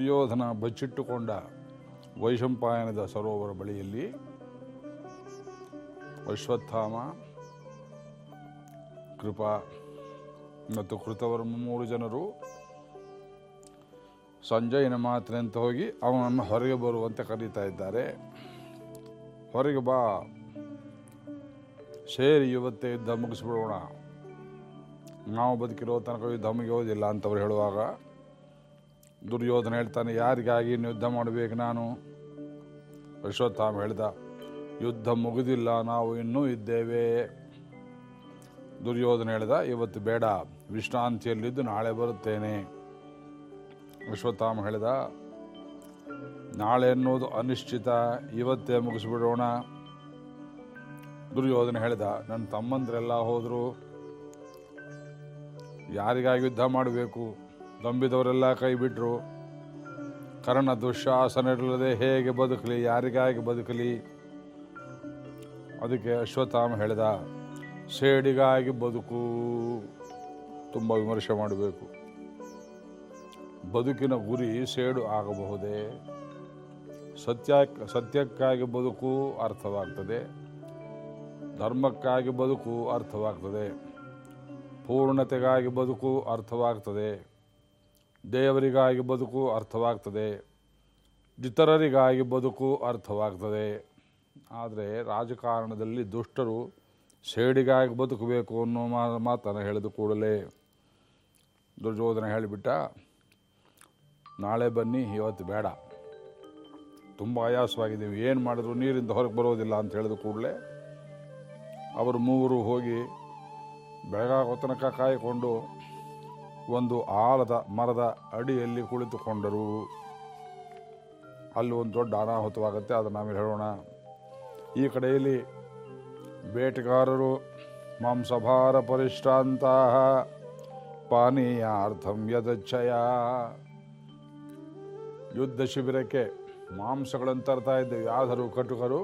ದುರ್ಯೋಧನ ಬಚ್ಚಿಟ್ಟುಕೊಂಡ ವೈಶಂಪಾಯನದ ಸರೋವರ ಬಳಿಯಲ್ಲಿ ಅಶ್ವತ್ಥಾಮ, ಕೃಪಾ ಮತ್ತು ಕೃತವರ್ಮ ಮೂರು ಜನರು ಸಂಜಯನ ಮಾತಿನಂತ ಹೋಗಿ ಅವನನ್ನು ಹೊರಗೆ ಬರುವಂತೆ ಕರೀತಾ ಇದ್ದಾರೆ. ಹೊರಗೆ ಬಾ, ಸೇರಿ ಇವತ್ತೆ ಯುದ್ಧ ಮುಗಿಸ್ಬಿಡೋಣ. ನಾವು ಬದುಕಿರೋ ತನಕ ಯುದ್ಧ ಮುಗಿಯೋದಿಲ್ಲ ಅಂತವ್ರು ಹೇಳುವಾಗ ದುರ್ಯೋಧನ ಹೇಳ್ತಾನೆ, ಯಾರಿಗಾಗಿ ಇನ್ನು ಯುದ್ಧ ಮಾಡಬೇಕು ನಾನು? ಅಶ್ವತ್ಥಾಮ ಹೇಳ್ದ, ಯುದ್ಧ ಮುಗಿದಿಲ್ಲ, ನಾವು ಇನ್ನೂ ಇದ್ದೇವೆ. ದುರ್ಯೋಧನ ಹೇಳ್ದ, ಇವತ್ತು ಬೇಡ, ವಿಶ್ರಾಂತಿಯಲ್ಲಿದ್ದು ನಾಳೆ ಬರುತ್ತೇನೆ. ಅಶ್ವತ್ಥಾಮ ಹೇಳ್ದ, ನಾಳೆ ಅನ್ನೋದು ಅನಿಶ್ಚಿತ, ಇವತ್ತೇ ಮುಗಿಸ್ಬಿಡೋಣ. ದುರ್ಯೋಧನ ಹೇಳ್ದ, ನನ್ನ ತಮ್ಮಂದ್ರೆಲ್ಲ ಹೋದರು, ಯಾರಿಗಾಗಿ ಯುದ್ಧ ಮಾಡಬೇಕು? ನಂಬಿದವರೆಲ್ಲ ಕೈ ಬಿಟ್ಟರು ಕರ್ಣ ಇರಲದೆ ಹೇಗೆ ಬದುಕಲಿ, ಯಾರಿಗಾಗಿ ಬದುಕಲಿ? ಅದಕ್ಕೆ ಅಶ್ವತ್ಥಾಮ ಹೇಳಿದ, ಸೇಡಿಗಾಗಿ ಬದುಕು, ತುಂಬ ವಿಮರ್ಶೆ ಮಾಡಬೇಕು. ಬದುಕಿನ ಗುರಿ ಸೇಡು ಆಗಬಹುದೇ? ಸತ್ಯ, ಸತ್ಯಕ್ಕಾಗಿ ಬದುಕು ಅರ್ಥವಾಗ್ತದೆ, ಧರ್ಮಕ್ಕಾಗಿ ಬದುಕು ಅರ್ಥವಾಗ್ತದೆ, ಪೂರ್ಣತೆಗಾಗಿ ಬದುಕು ಅರ್ಥವಾಗ್ತದೆ. ದೇವರಿಗಾಗಿ ಬದುಕು ಅರ್ಥವಾಗ್ತದೆ ಇತರರಿಗಾಗಿ ಬದುಕು ಅರ್ಥವಾಗ್ತದೆ. ಆದರೆ ರಾಜಕಾರಣದಲ್ಲಿ ದುಷ್ಟರು ಸೇಡಿಗಾಗಿ ಬದುಕಬೇಕು ಅನ್ನೋ ಮಾತನ್ನು ಹೇಳಿದ ಕೂಡಲೇ ದುರ್ಯೋಧನ ಹೇಳಿಬಿಟ್ಟ, ನಾಳೆ ಬನ್ನಿ, ಇವತ್ತು ಬೇಡ. ತುಂಬ ಆಯಾಸವಾಗಿದ್ದೀವಿ ಏನು ಮಾಡಿದ್ರು ನೀರಿಂದ ಹೊರಗೆ ಬರೋದಿಲ್ಲ ಅಂತ ಹೇಳಿದ ಕೂಡಲೇ ಅವರು ಮೂವರು ಹೋಗಿ ಬೆಳಗಾಗೋ ತನಕ ಕಾಯ್ಕೊಂಡು ಒಂದು ಆಲದ ಮರದ ಅಡಿಯಲ್ಲಿ ಕುಳಿತುಕೊಂಡರು. ಅಲ್ಲಿ ಒಂದು ದೊಡ್ಡ ಅನಾಹುತವಾಗುತ್ತೆ, ಅದನ್ನು ನಾವೇ ಹೇಳೋಣ. ಈ ಕಡೆಯಲ್ಲಿ ಬೇಟೆಗಾರರು ಮಾಂಸಭಾರ ಪರಿಶ್ರಾಂತ ಪಾನೀಯಾರ್ಥಂ ಯದಚ್ಛಯ. ಯುದ್ಧ ಶಿಬಿರಕ್ಕೆ ಮಾಂಸಗಳನ್ನು ತರ್ತಾ ಇದ್ದೇವೆ. ಯಾರು ಕಟುಕರು.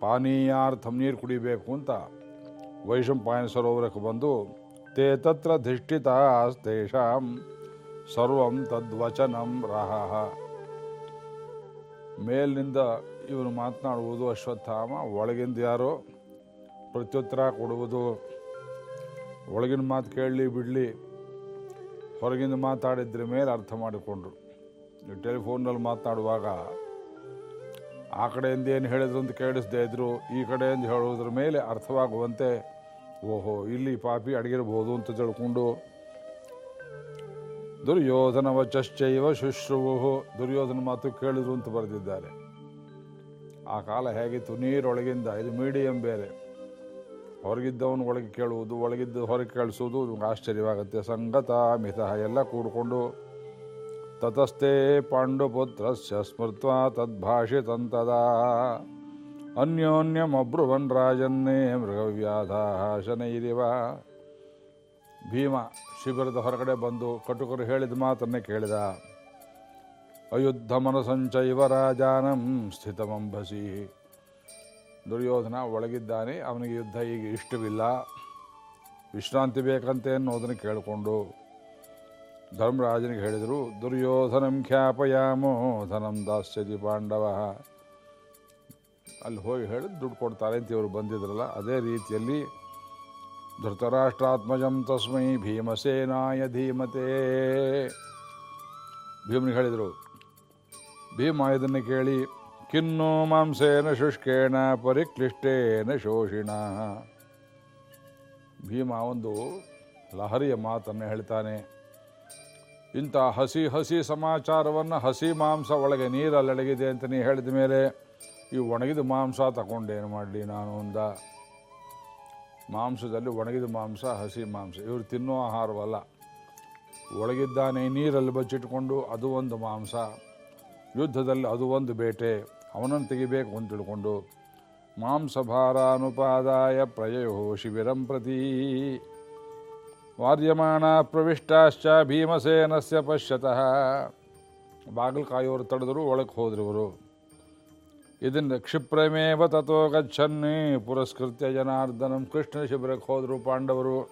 ಪಾನೀಯಾರ್ಥಂ ನೀರು ಕುಡಿಬೇಕು ಅಂತ ವೈಶಂಪಾಯನ ಸರೋವರಕ್ಕೆ ಬಂದು ತೇ ತತ್ರ धिष्ठितास्तेषां ಸರ್ವಂ ತದ್ವಚನಂ ರಹ ಮೇಲಿನಿಂದ ಇವನು ಮಾತನಾಡುವುದು ಅಶ್ವತ್ಥಾಮ, ಒಳಗಿಂದ ಯಾರು ಪ್ರತ್ಯುತ್ತರ ಕೊಡುವುದು. ಒಳಗಿನ ಮಾತು ಕೇಳಲಿ ಬಿಡಲಿ, ಹೊರಗಿಂದ ಮಾತಾಡಿದ್ರ ಮೇಲೆ ಅರ್ಥ ಮಾಡಿಕೊಂಡ್ರು. ಟೆಲಿಫೋನಲ್ಲಿ ಮಾತನಾಡುವಾಗ, ಆ ಕಡೆಯಿಂದ ಏನು ಹೇಳಿದ್ರು ಅಂತ ಕೇಳಿಸ್ದೇ ಇದ್ರು, ಈ ಕಡೆಯಿಂದ ಹೇಳುವುದ್ರ ಮೇಲೆ ಅರ್ಥವಾಗುವಂತೆ ಓಹೋ, ಇಲ್ಲಿ ಪಾಪಿ ಅಡಗಿರಬಹುದು ಅಂತ ತಿಳ್ಕೊಂಡು ದುರ್ಯೋಧನ ವಚಶ್ಚೈವ ಶುಶ್ರುವು, ದುರ್ಯೋಧನ ಮಾತು ಕೇಳಿದ್ರು ಅಂತ ಬರೆದಿದ್ದಾರೆ. ಆ ಕಾಲ ಹೇಗಿತ್ತು? ನೀರೊಳಗಿಂದ, ಇದು ಮೀಡಿಯಂ ಬೇರೆ. ಹೊರಗಿದ್ದವನು ಒಳಗೆ ಕೇಳುವುದು, ಒಳಗಿದ್ದ ಹೊರಗೆ ಕೇಳಿಸೋದು ಆಶ್ಚರ್ಯವಾಗುತ್ತೆ. ಸಂಗತ ಮಿತ ಎಲ್ಲ ಕೂಡಿಕೊಂಡು, ತತಸ್ಥೆ ಪಾಂಡುಪುತ್ರಸ್ಯ ಸ್ಮೃತ್ವ ತದ್ಭಾಷಿತಂತದ. ಅನ್ಯೋನ್ಯಮಬ್ರುವನ್ ರಾಜನ್ನೇ ಮೃಗವ್ಯಾಧ ಶನೈರಿವ ಭೀಮ ಶಿಬಿರದ ಹೊರಗಡೆ ಬಂದು ಕಟುಕರು ಹೇಳಿದ ಮಾತನ್ನೇ ಕೇಳಿದ. ಅಯುದ್ಧ ಮನಸಂಚೈವ ರಾಜಾನಂ ಸ್ಥಿತಮಂಭಸಿ. ದುರ್ಯೋಧನ ಒಳಗಿದ್ದಾನೆ, ಅವನಿಗೆ ಯುದ್ಧ ಈಗ ಇಷ್ಟವಿಲ್ಲ. ವಿಶ್ರಾಂತಿ ಬೇಕಂತೆ ಅನ್ನೋದನ್ನು ಕೇಳಿಕೊಂಡು ಧರ್ಮರಾಜನಿಗೆ ಹೇಳಿದರು, ದುರ್ಯೋಧನಂ ಖ್ಯಾಪಯಾಮೋ, ಧನಂ ದಾಸ್ಯತಿ ಪಾಂಡವ. ಅಲ್ಲಿ ಹೋಗಿ ಹೇಳಿ ದುಡ್ಡು ಕೊಡ್ತಾರೆ ಅಂತ ಇವರು ಬಂದಿದ್ರಲ್ಲ, ಅದೇ ರೀತಿಯಲ್ಲಿ ಧೃತರಾಷ್ಟ್ರಾತ್ಮಜಂ ತಸ್ಮೈ ಭೀಮಸೇನಾಯ ಧೀಮತೆ. ಭೀಮನಿಗೆ ಹೇಳಿದರು, ಭೀಮ ಇದನ್ನು ಕೇಳಿ, ಕಿನ್ನೋ ಮಾಂಸೇನ ಶುಷ್ಕೇಣ ಪರಿಕ್ಲಿಷ್ಟೇನ ಶೋಷಿಣ. ಭೀಮ ಒಂದು ಲಹರಿಯ ಮಾತನ್ನು ಹೇಳ್ತಾನೆ, ಇಂಥ ಹಸಿ ಹಸಿ ಸಮಾಚಾರವನ್ನು ಹಸಿ ಮಾಂಸ ಒಳಗೆ ನೀರಲ್ಲಡಗಿದೆ ಅಂತ ನೀ ಹೇಳಿದ ಮೇಲೆ ಈ ಒಣಗಿದ ಮಾಂಸ ತಗೊಂಡೇನು ಮಾಡಲಿ ನಾನು ಅಂದ. ಮಾಂಸದಲ್ಲಿ ಒಣಗಿದ ಮಾಂಸ, ಹಸಿ ಮಾಂಸ, ಇವರು ತಿನ್ನೋ ಆಹಾರವಲ್ಲ. ಒಳಗಿದ್ದಾನೆ, ನೀರಲ್ಲಿ ಬಚ್ಚಿಟ್ಕೊಂಡು ಅದು ಒಂದು ಮಾಂಸ, ಯುದ್ಧದಲ್ಲಿ ಅದು ಒಂದು ಬೇಟೆ, ಅವನನ್ನು ತೆಗಿಬೇಕು ಅಂತ ತಿಳ್ಕೊಂಡು, ಮಾಂಸಭಾರಾನುಪಾದಾಯ ಪ್ರಯೋ ಶಿಬಿರಂ ಪ್ರತಿ. ವಾರ್ಯಮಾಣ ಪ್ರವಿಷ್ಟಾಶ್ಚ ಭೀಮಸೇನಸ್ಯ ಪಶ್ಯತಃ. ಬಾಗಿಲು ಕಾಯೋರು ತಡೆದರು ಒಳಗೆ ಹೋದ್ರು ಇವರು ಇದನ್ನು ಕ್ಷಿಪ್ರಮೇವ ತಥೋ ಗಚ್ಚನ್ನಿ. ಪುರಸ್ಕೃತ್ಯ ಜನಾರ್ದನಂ ಕೃಷ್ಣ ಶಿಬಿರಕ್ಕೆ ಹೋದರು ಪಾಂಡವರು.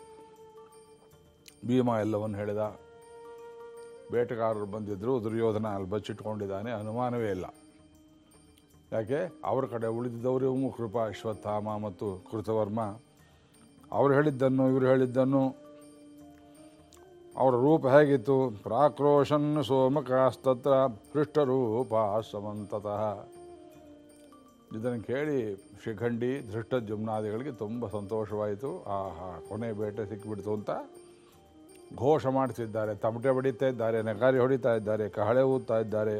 ಭೀಮ ಎಲ್ಲವನ್ನು ಹೇಳಿದ. ಬೇಟೆಗಾರರು ಬಂದಿದ್ದರು ದುರ್ಯೋಧನ ಅಲ್ಲಿ ಬಚ್ಚಿಟ್ಕೊಂಡಿದ್ದಾನೆ ಅನುಮಾನವೇ ಇಲ್ಲ. ಯಾಕೆ? ಅವರ ಕಡೆ ಉಳಿದಿದ್ದವರು ಕೃಪಾ, ಅಶ್ವತ್ಥಾಮ ಮತ್ತು ಕೃತವರ್ಮ. ಅವ್ರು ಹೇಳಿದ್ದನ್ನು, ಇವರು ಹೇಳಿದ್ದನ್ನು. ಅವರ ರೂಪ ಹೇಗಿತ್ತು? ಪ್ರಾಕ್ರೋಶನ್ ಸೋಮಕಾಸ್ತತ್ರ ಹೃಷ್ಟರೂಪ ಸಮಂತತಃ. ಇದನ್ನು ಕೇಳಿ ಶಿಖಂಡಿ ಧೃಷ್ಟಜುಮ್ನಾದಿಗಳಿಗೆ ತುಂಬ ಸಂತೋಷವಾಯಿತು. ಆಹಾ ಕೊನೆ ಬೇಟೆ ಸಿಕ್ಕಿಬಿಡ್ತು ಅಂತ ಘೋಷ ಮಾಡ್ತಿದ್ದಾರೆ. ತಮಟೆ ಹೊಡಿತಾ ಇದ್ದಾರೆ, ನಗಾರಿ ಹೊಡಿತಾ ಇದ್ದಾರೆ, ಕಹಳೆ ಊದ್ತಾ ಇದ್ದಾರೆ.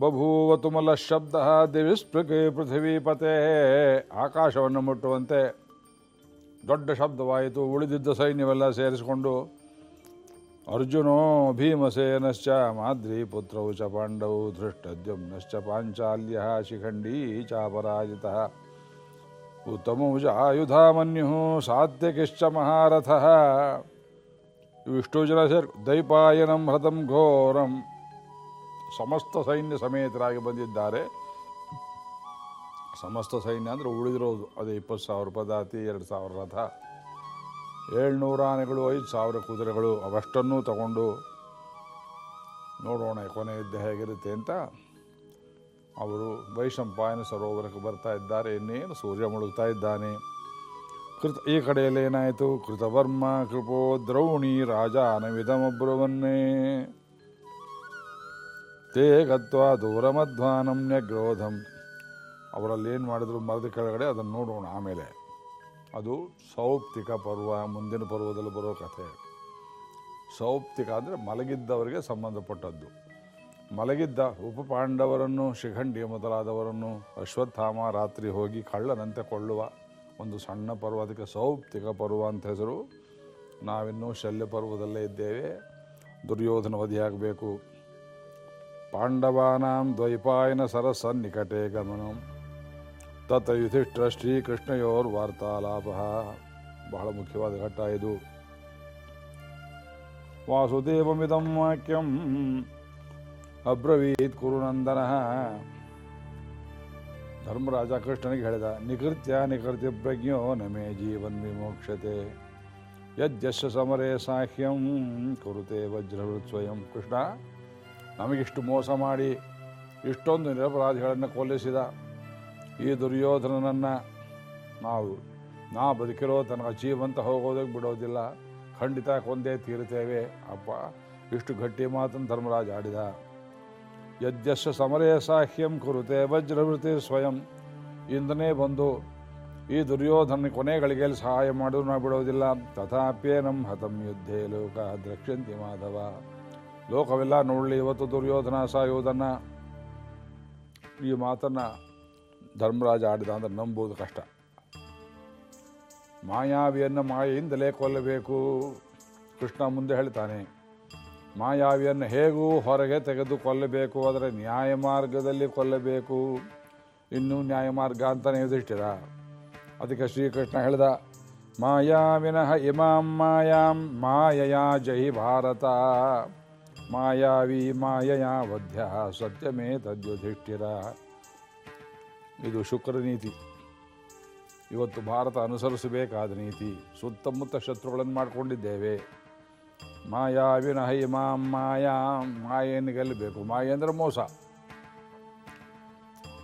ಬಭೂವ ತುಮಲ ಶಬ್ದ ದಿವಿಸ್ಪೃಕೆ ಪೃಥ್ವೀಪತೆ ಆಕಾಶವನ್ನು ಮುಟ್ಟುವಂತೆ ದೊಡ್ಡ ಶಬ್ದವಾಯಿತು. ಉಳಿದಿದ್ದ ಸೈನ್ಯವೆಲ್ಲ ಸೇರಿಸಿಕೊಂಡು ಅರ್ಜುನೋ ಭೀಮಸೇನಶ್ಚ ಮಾದ್ರಿ ಪುತ್ರೌ ಚ ಪಾಂಡವು ಧೃಷ್ಟದ್ಯುಮ್ನಶ್ಚ ಪಾಂಚಾಲ್ಯ ಶಿಖಂಡೀ ಚಾಪರಾಜಿತ ಉತ್ತಮೌ ಚ ಆಯುಧಾಮನ್ಯು ಸಾತ್ಯಕಿಶ್ಚ ಮಹಾರಥ ಇವಿಷ್ಟು ಜನ ಸೇರಿ ದೈಪಾಯನಂ ಹೃತಂ ಘೋರಂ ಸಮಸ್ತ ಸೈನ್ಯ ಸಮೇತರಾಗಿ ಬಂದಿದ್ದಾರೆ। ಸಮಸ್ತ ಸೈನ್ಯ ಅಂದರೆ ಉಳಿದಿರೋದು, ಅದೇ ಇಪ್ಪತ್ತು ಸಾವಿರ ಪದಾತಿ ಎರಡು ಸಾವಿರ ರಥ। ಏಳ್ನೂರು ಆನೆಗಳು, ಐದು ಸಾವಿರ ಕುದುರೆಗಳು, ಅವಷ್ಟನ್ನೂ ತಗೊಂಡು ನೋಡೋಣ ಕೊನೆ ಯುದ್ಧ ಹೇಗಿರುತ್ತೆ ಅಂತ ಅವರು ವೈಶಂಪಾಯನ ಸರೋವರಕ್ಕೆ ಬರ್ತಾ ಇದ್ದಾರೆ. ಇನ್ನೇನು ಸೂರ್ಯ ಮುಳುಗ್ತಾ ಇದ್ದಾನೆ. ಕೃತ, ಈ ಕಡೆಯಲ್ಲಿ ಏನಾಯಿತು? ಕೃತವರ್ಮ ಕೃಪೋ ದ್ರೌಣಿ ರಾಜ ಅನವಿಧಮಬ್ರುವನ್ನೇ ತೇ ಗತ್ವ ದೂರಮಧ್ವಾನಮ್ಯ ಗ್ರೋಧಂ ಅವರಲ್ಲಿ ಏನು ಮಾಡಿದ್ರು? ಮರದ ಕೆಳಗಡೆ ಅದನ್ನು ನೋಡೋಣ ಆಮೇಲೆ. ಅದು ಸೌಪ್ತಿಕ ಪರ್ವ, ಮುಂದಿನ ಪರ್ವದಲ್ಲಿ ಬರೋ ಕಥೆ. ಸೌಪ್ತಿಕ ಅಂದರೆ ಮಲಗಿದ್ದವರಿಗೆ ಸಂಬಂಧಪಟ್ಟದ್ದು. ಮಲಗಿದ್ದ ಉಪಪಾಂಡವರನ್ನು ಶಿಖಂಡಿ ಮೊದಲಾದವರನ್ನು, ಅಶ್ವತ್ಥಾಮ ರಾತ್ರಿ ಹೋಗಿ ಕಳ್ಳನಂತೆ ಕೊಳ್ಳುವ ಒಂದು ಸಣ್ಣ ಪರ್ವ, ಅದಕ್ಕೆ ಸೌಪ್ತಿಕ ಪರ್ವ ಅಂತ ಹೆಸರು. ನಾವಿನ್ನೂ ಶಲ್ಯ ಪರ್ವದಲ್ಲೇ ಇದ್ದೇವೆ. ದುರ್ಯೋಧನ ವಧಿಯಾಗಬೇಕು. ಪಾಂಡವಾನಾಂ ದ್ವೈಪಾಯನ ಸರಸನ್ನಿಕಟೇ ನಿಕಟೆ ಗಮನಂ. ತತ್ ಯುಧಿಷ್ಠ ಶ್ರೀಕೃಷ್ಣಯೋರ್ ವಾರ್ತಾಲಾಪ ಬಹಳ ಮುಖ್ಯವಾದ ಘಟ್ಟ ಇದು ವಾಸುದೇವಮಿದಂ ವಾಕ್ಯಂ ಅಬ್ರವೀತ್ ಕುರುನಂದನ ಧರ್ಮರಾಜ ಕೃಷ್ಣನಿಗೆ ಹೇಳಿದ, ನಿಕೃತ್ಯ ನಿಕೃತ್ಯ ಪ್ರಜ್ಞೋ ನಮೇ ಜೀವನ್ ವಿಮೋಕ್ಷತೆ। ಯಜ್ಜಸ್ಯ ಸಮರೇ ಸಾಹ್ಯಂ, ಕುರುತೆ ವಜ್ರವೃತ್ ಸ್ವಯಂ ಕೃಷ್ಣ, ನಮಗಿಷ್ಟು ಮೋಸ ಮಾಡಿ, ಇಷ್ಟೊಂದು ನಿರಪರಾಧಿಗಳನ್ನು ಕೊಲ್ಲಿಸಿದ ಈ ದುರ್ಯೋಧನನನ್ನು ನಾವು, ನಾ ಬದುಕಿರೋ ತನಕ ಜೀವಂತ ಹೋಗೋದಕ್ಕೆ ಬಿಡೋದಿಲ್ಲ. ಖಂಡಿತ ಕೊಂದೇ ತೀರ್ತೇವೆ ಅಪ್ಪ, ಇಷ್ಟು ಗಟ್ಟಿ ಮಾತನ್ನು ಧರ್ಮರಾಜ ಆಡಿದ. ಯದ್ಯಸ್ಯ ಸಮರೇ ಸಾಹ್ಯಂ ಕುರುತೆ ವಜ್ರವೃತಿ ಸ್ವಯಂ. ಇಂದನೇ ಬಂದು, ಈ ದುರ್ಯೋಧನ ಕೊನೆ ಗಳಿಗೆಯಲ್ಲಿ ಸಹಾಯ ಮಾಡಿದ್ರು ನಾವು ಬಿಡೋದಿಲ್ಲ. ತಥಾಪ್ಯೇ ನಮ್ಮ ಹತಂ ಯುದ್ಧೇ ಲೋಕ ದ್ರಕ್ಷ್ಯಂತಿ ಮಾಧವ. ಲೋಕವೆಲ್ಲ ನೋಡಲಿ, ಇವತ್ತು ದುರ್ಯೋಧನ ಸಾಯುವುದನ್ನು. ಈ ಮಾತನ್ನು ಧರ್ಮರಾಜ ಆಡಿದ ಅಂದ್ರೆ ನಂಬುವುದು ಕಷ್ಟ. ಮಾಯಾವಿಯನ್ನು ಮಾಯೆಯಿಂದಲೇ ಕೊಲ್ಲಬೇಕು. ಕೃಷ್ಣ ಮುಂದೆ ಹೇಳ್ತಾನೆ, ಮಾಯಾವಿಯನ್ನು ಹೇಗೂ ಹೊರಗೆ ತೆಗೆದು ಕೊಲ್ಲಬೇಕು, ಆದರೆ ನ್ಯಾಯ ಮಾರ್ಗದಲ್ಲಿ ಕೊಲ್ಲಬೇಕು. ಇನ್ನೂ ನ್ಯಾಯ ಮಾರ್ಗ ಅಂತಲೇ ಯುಧಿಷ್ಠಿರ. ಅದಕ್ಕೆ ಶ್ರೀಕೃಷ್ಣ ಹೇಳ್ದ ಮಾಯಾವಿನಃ ಇಮಾಂ ಮಾಯಾಂ ಮಾಯಯಾ ಜೈ ಭಾರತ. ಮಾಯಾವಿ ಮಾಯಯಾ ವಧ್ಯ ಸತ್ಯಮೇ ತದ್ಯುಧಿಷ್ಠಿರ ಇದು ಶುಕ್ರ ನೀತಿ. ಇವತ್ತು ಭಾರತ ಅನುಸರಿಸಬೇಕಾದ ನೀತಿ. ಸುತ್ತಮುತ್ತ ಶತ್ರುಗಳನ್ನು ಮಾಡಿಕೊಂಡಿದ್ದೇವೆ. ಮಾಯಾವಿನ ಹೈಮಾಂ ಮಾಯಾ ಮಾಯೆಯನ್ನು ಗೆಲ್ಲಬೇಕು. ಮಾಯೆ ಅಂದರೆ ಮೋಸ.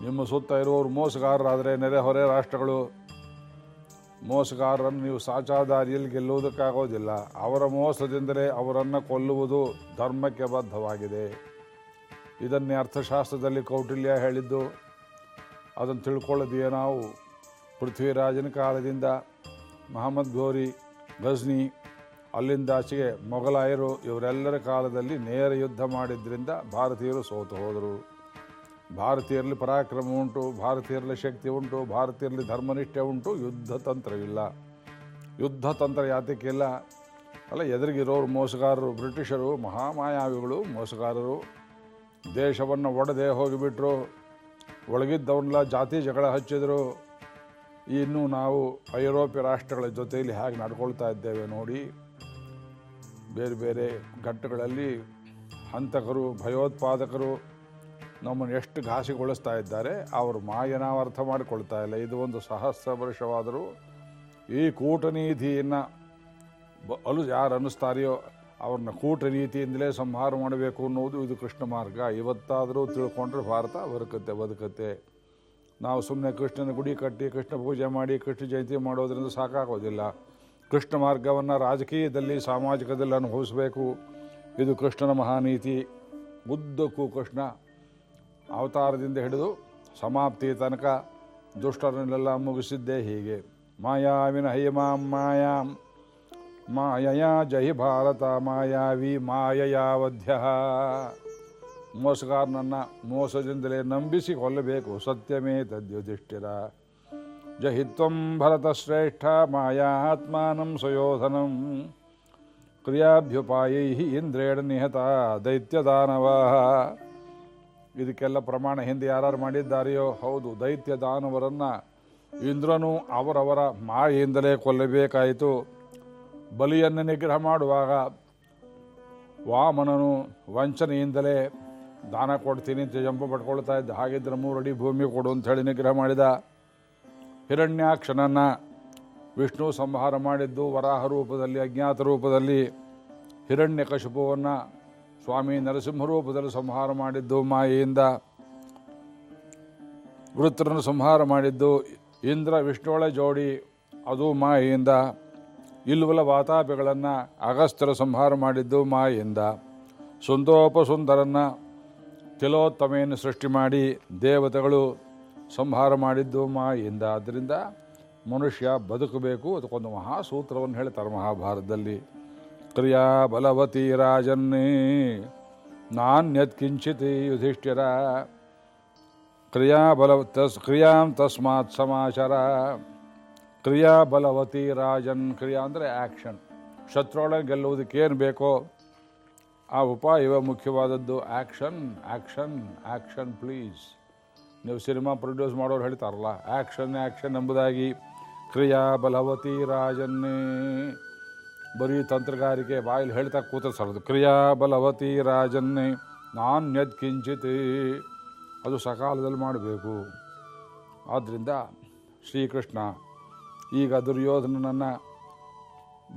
ನಿಮ್ಮ ಸುತ್ತ ಇರುವವರು ಮೋಸಗಾರರಾದರೆ ನೆರೆಹೊರೆ ರಾಷ್ಟ್ರಗಳು. ಮೋಸಗಾರರನ್ನು ನೀವು ಸಾಚಾದಾರಿಯಲ್ಲಿ ಗೆಲ್ಲುವುದಕ್ಕಾಗೋದಿಲ್ಲ. ಅವರ ಮೋಸದಿಂದಲೇ ಅವರನ್ನು ಕೊಲ್ಲುವುದು ಧರ್ಮಕ್ಕೆ ಬದ್ಧವಾಗಿದೆ. ಇದನ್ನೇ ಅರ್ಥಶಾಸ್ತ್ರದಲ್ಲಿ ಕೌಟಿಲ್ಯ ಹೇಳಿದ್ದು. ಅದನ್ನು ತಿಳ್ಕೊಳ್ಳೋದೇ ನಾವು ಪೃಥ್ವಿರಾಜನ ಕಾಲದಿಂದ ಮಹಮ್ಮದ್ ಘೋರಿ, ಗಜ್ನಿ, ಅಲ್ಲಿಂದ ಆಚೆಗೆ ಮೊಘಲಾಯರು ಇವರೆಲ್ಲರ ಕಾಲದಲ್ಲಿ ನೇರ ಯುದ್ಧ ಮಾಡಿದ್ದರಿಂದ ಭಾರತೀಯರು ಸೋತು ಹೋದರು. ಭಾರತೀಯರಲ್ಲಿ ಪರಾಕ್ರಮ ಉಂಟು, ಭಾರತೀಯರಲ್ಲಿ ಶಕ್ತಿ ಉಂಟು, ಭಾರತೀಯರಲ್ಲಿ ಧರ್ಮನಿಷ್ಠೆ ಉಂಟು, ಯುದ್ಧ ತಂತ್ರವಿಲ್ಲ ಯುದ್ಧ ತಂತ್ರ ಯಾತಕ್ಕಿಲ್ಲ ಅಲ್ಲ, ಎದುರಿಗಿರೋರು ಮೋಸಗಾರರು, ಬ್ರಿಟಿಷರು, ಮಹಾಮಾಯಾವಿಗಳು ಮೋಸಗಾರರು. ದೇಶವನ್ನು ಒಡೆದೇ ಹೋಗಿಬಿಟ್ರು. ಒಳಗಿದ್ದವನ್ನೆಲ್ಲ ಜಾತಿ ಜಗಳ ಹಚ್ಚಿದ್ರು. ಇನ್ನು ನಾವು ಐರೋಪ್ಯ ರಾಷ್ಟ್ರಗಳ ಜೊತೆಯಲ್ಲಿ ಹೇಗೆ ನಡ್ಕೊಳ್ತಾ ಇದ್ದೇವೆ ನೋಡಿ. ಬೇರೆ ಬೇರೆ ಘಟ್ಟಗಳಲ್ಲಿ ಹಂತಕರು, ಭಯೋತ್ಪಾದಕರು ನಮ್ಮನ್ನು ಎಷ್ಟು ಘಾಸಿಗೊಳಿಸ್ತಾ ಇದ್ದಾರೆ, ಅವರು ಮಾಯ ನಾವು ಅರ್ಥ ಮಾಡಿಕೊಳ್ತಾ ಇಲ್ಲ. ಇದು ಒಂದು ಸಹಸ್ರ ವರ್ಷವಾದರೂ ಈ ಕೂಟನೀಧಿಯನ್ನು ಬ, ಅಲು, ಯಾರು ಅನ್ನಿಸ್ತಾರೆಯೋ ಅವ್ರನ್ನ ಕೂಟ ರೀತಿಯಿಂದಲೇ ಸಂಹಾರ ಮಾಡಬೇಕು ಅನ್ನೋದು ಇದು ಕೃಷ್ಣ ಮಾರ್ಗ. ಇವತ್ತಾದರೂ ತಿಳ್ಕೊಂಡ್ರೆ ಭಾರತ ಬದುಕತ್ತೆ ಬದುಕತ್ತೆ. ನಾವು ಸುಮ್ಮನೆ ಕೃಷ್ಣನ ಗುಡಿ ಕಟ್ಟಿ, ಕೃಷ್ಣ ಪೂಜೆ ಮಾಡಿ, ಕೃಷ್ಣ ಜಯಂತಿ ಮಾಡೋದರಿಂದ ಸಾಕಾಗೋದಿಲ್ಲ. ಕೃಷ್ಣ ಮಾರ್ಗವನ್ನು ರಾಜಕೀಯದಲ್ಲಿ, ಸಾಮಾಜಿಕದಲ್ಲಿ ಅನುಭವಿಸಬೇಕು. ಇದು ಕೃಷ್ಣನ ಮಹಾನೀತಿ. ಉದ್ದಕ್ಕೂ ಕೃಷ್ಣ ಅವತಾರದಿಂದ ಹಿಡಿದು ಸಮಾಪ್ತಿ ತನಕ ದುಷ್ಟರನ್ನೆಲ್ಲ ಮುಗಿಸಿದ್ದೇ ಹೀಗೆ. ಮಾಯಾವಿನ ಹೈಮಾಂ ಮಾಯಾಂ. ಮಾಯಯ ಜೈ ಭಾರತ, ಮಾಯಾವಿ ಮಾಯಯಾವಧ್ಯ. ಮೋಸಗಾರನನ್ನು ಮೋಸದಿಂದಲೇ ನಂಬಿಸಿ ಕೊಲ್ಲಬೇಕು ಸತ್ಯಮೇ ತದ್ಯುಧಿಷ್ಠಿರ ಜಹಿತ್ವಂ ಭರತಶ್ರೇಷ್ಠ ಮಾಯಾತ್ಮಾನಂ ಸುಯೋಧನಂ. ಕ್ರಿಯಾಭ್ಯುಪಾಯೈ ಇಂದ್ರೇಣ ನಿಹತ ದೈತ್ಯದಾನವ ಇದಕ್ಕೆಲ್ಲ ಪ್ರಮಾಣ ಹಿಂದೆ ಯಾರು ಮಾಡಿದ್ದಾರೆಯೋ? ಹೌದು, ದೈತ್ಯ ದಾನವರನ್ನು ಇಂದ್ರನು ಅವರವರ ಮಾಯೆಯಿಂದಲೇ ಕೊಲ್ಲಬೇಕಾಯಿತು. ಬಲಿಯನ್ನು ನಿಗ್ರಹ ಮಾಡುವಾಗ ವಾಮನನು ವಂಚನೆಯಿಂದಲೇ ದಾನ ಕೊಡ್ತೀನಿ ಅಂತ ಜಂಪ ಪಡ್ಕೊಳ್ತಾ ಇದ್ದ. ಹಾಗಿದ್ರೆ ಮೂರಡಿ ಭೂಮಿ ಕೊಡು ಅಂತ ಹೇಳಿ ನಿಗ್ರಹ ಮಾಡಿದ. ಹಿರಣ್ಯಾಕ್ಷನನ್ನು ವಿಷ್ಣು ಸಂಹಾರ ಮಾಡಿದ್ದು ವರಾಹ ರೂಪದಲ್ಲಿ, ಅಜ್ಞಾತ ರೂಪದಲ್ಲಿ ಹಿರಣ್ಯ ಕಶುಪವನ್ನು ಸ್ವಾಮಿ ನರಸಿಂಹ ರೂಪದಲ್ಲಿ ಸಂಹಾರ ಮಾಡಿದ್ದು ಮಾಯೆಯಿಂದ. ವೃತ್ರನ ಸಂಹಾರ ಮಾಡಿದ್ದು ಇಂದ್ರ ವಿಷ್ಣುವಳ ಜೋಡಿ, ಅದು ಮಾಯೆಯಿಂದ. ಇಲ್ವಲ ವಾತಾಪಿಗಳನ್ನು ಅಗಸ್ತ್ಯರ ಸಂಹಾರ ಮಾಡಿದ್ದು ಮಾಯಿಂದ ಸುಂದೋಪಸುಂದರನ್ನು ತಿಲೋತ್ತಮೆಯನ್ನು ಸೃಷ್ಟಿ ಮಾಡಿ ದೇವತೆಗಳು ಸಂಹಾರ ಮಾಡಿದ್ದು ಮಾಯಿಂದ. ಆದ್ದರಿಂದ ಮನುಷ್ಯ ಬದುಕಬೇಕು. ಅದಕ್ಕೊಂದು ಮಹಾಸೂತ್ರವನ್ನು ಹೇಳ್ತಾರೆ ಮಹಾಭಾರತದಲ್ಲಿ. ಕ್ರಿಯಾ ಬಲವತಿ ರಾಜನ್ನೇ ನಾನ್ಯತ್ ಕಿಂಚಿತ್ ಯುಧಿಷ್ಠಿರ. ಕ್ರಿಯಾ ಬಲ ತಸ್ ಕ್ರಿಯಾಂ ತಸ್ಮಾತ್ ಸಮಾಚಾರ. ಕ್ರಿಯಾ ಬಲವತಿ ರಾಜನ್ ಕ್ರಿಯಾ ಅಂದರೆ ಆ್ಯಕ್ಷನ್ ಶತ್ರುವೊಳಗೆ ಗೆಲ್ಲುವುದಕ್ಕೇನು ಬೇಕೋ ಆ ಉಪಾಯವೇ ಮುಖ್ಯವಾದದ್ದು ಆ್ಯಕ್ಷನ್ ಆ್ಯಕ್ಷನ್ ಆ್ಯಕ್ಷನ್ ಪ್ಲೀಸ್. ನೀವು ಸಿನಿಮಾ ಪ್ರೊಡ್ಯೂಸ್ ಮಾಡೋರು ಹೇಳ್ತಾರಲ್ಲ ಆ್ಯಕ್ಷನ್ ಆ್ಯಕ್ಷನ್ ಎಂಬುದಾಗಿ ಕ್ರಿಯಾ ಬಲವತಿ ರಾಜನ್ನೇ. ಬರೀ ತಂತ್ರಗಾರಿಕೆ ಬಾಯಲ್ಲಿ ಹೇಳ್ತಾ ಕೂತ ಸರದು ಕ್ರಿಯಾ ಬಲವತಿ ರಾಜನ್ನೇ ನಾಣ್ಯದ್ ಕಿಂಚಿತ್. ಅದು ಸಕಾಲದಲ್ಲಿ ಮಾಡಬೇಕು. ಆದ್ದರಿಂದ ಶ್ರೀಕೃಷ್ಣ ಈಗ ದುರ್ಯೋಧನನನ್ನು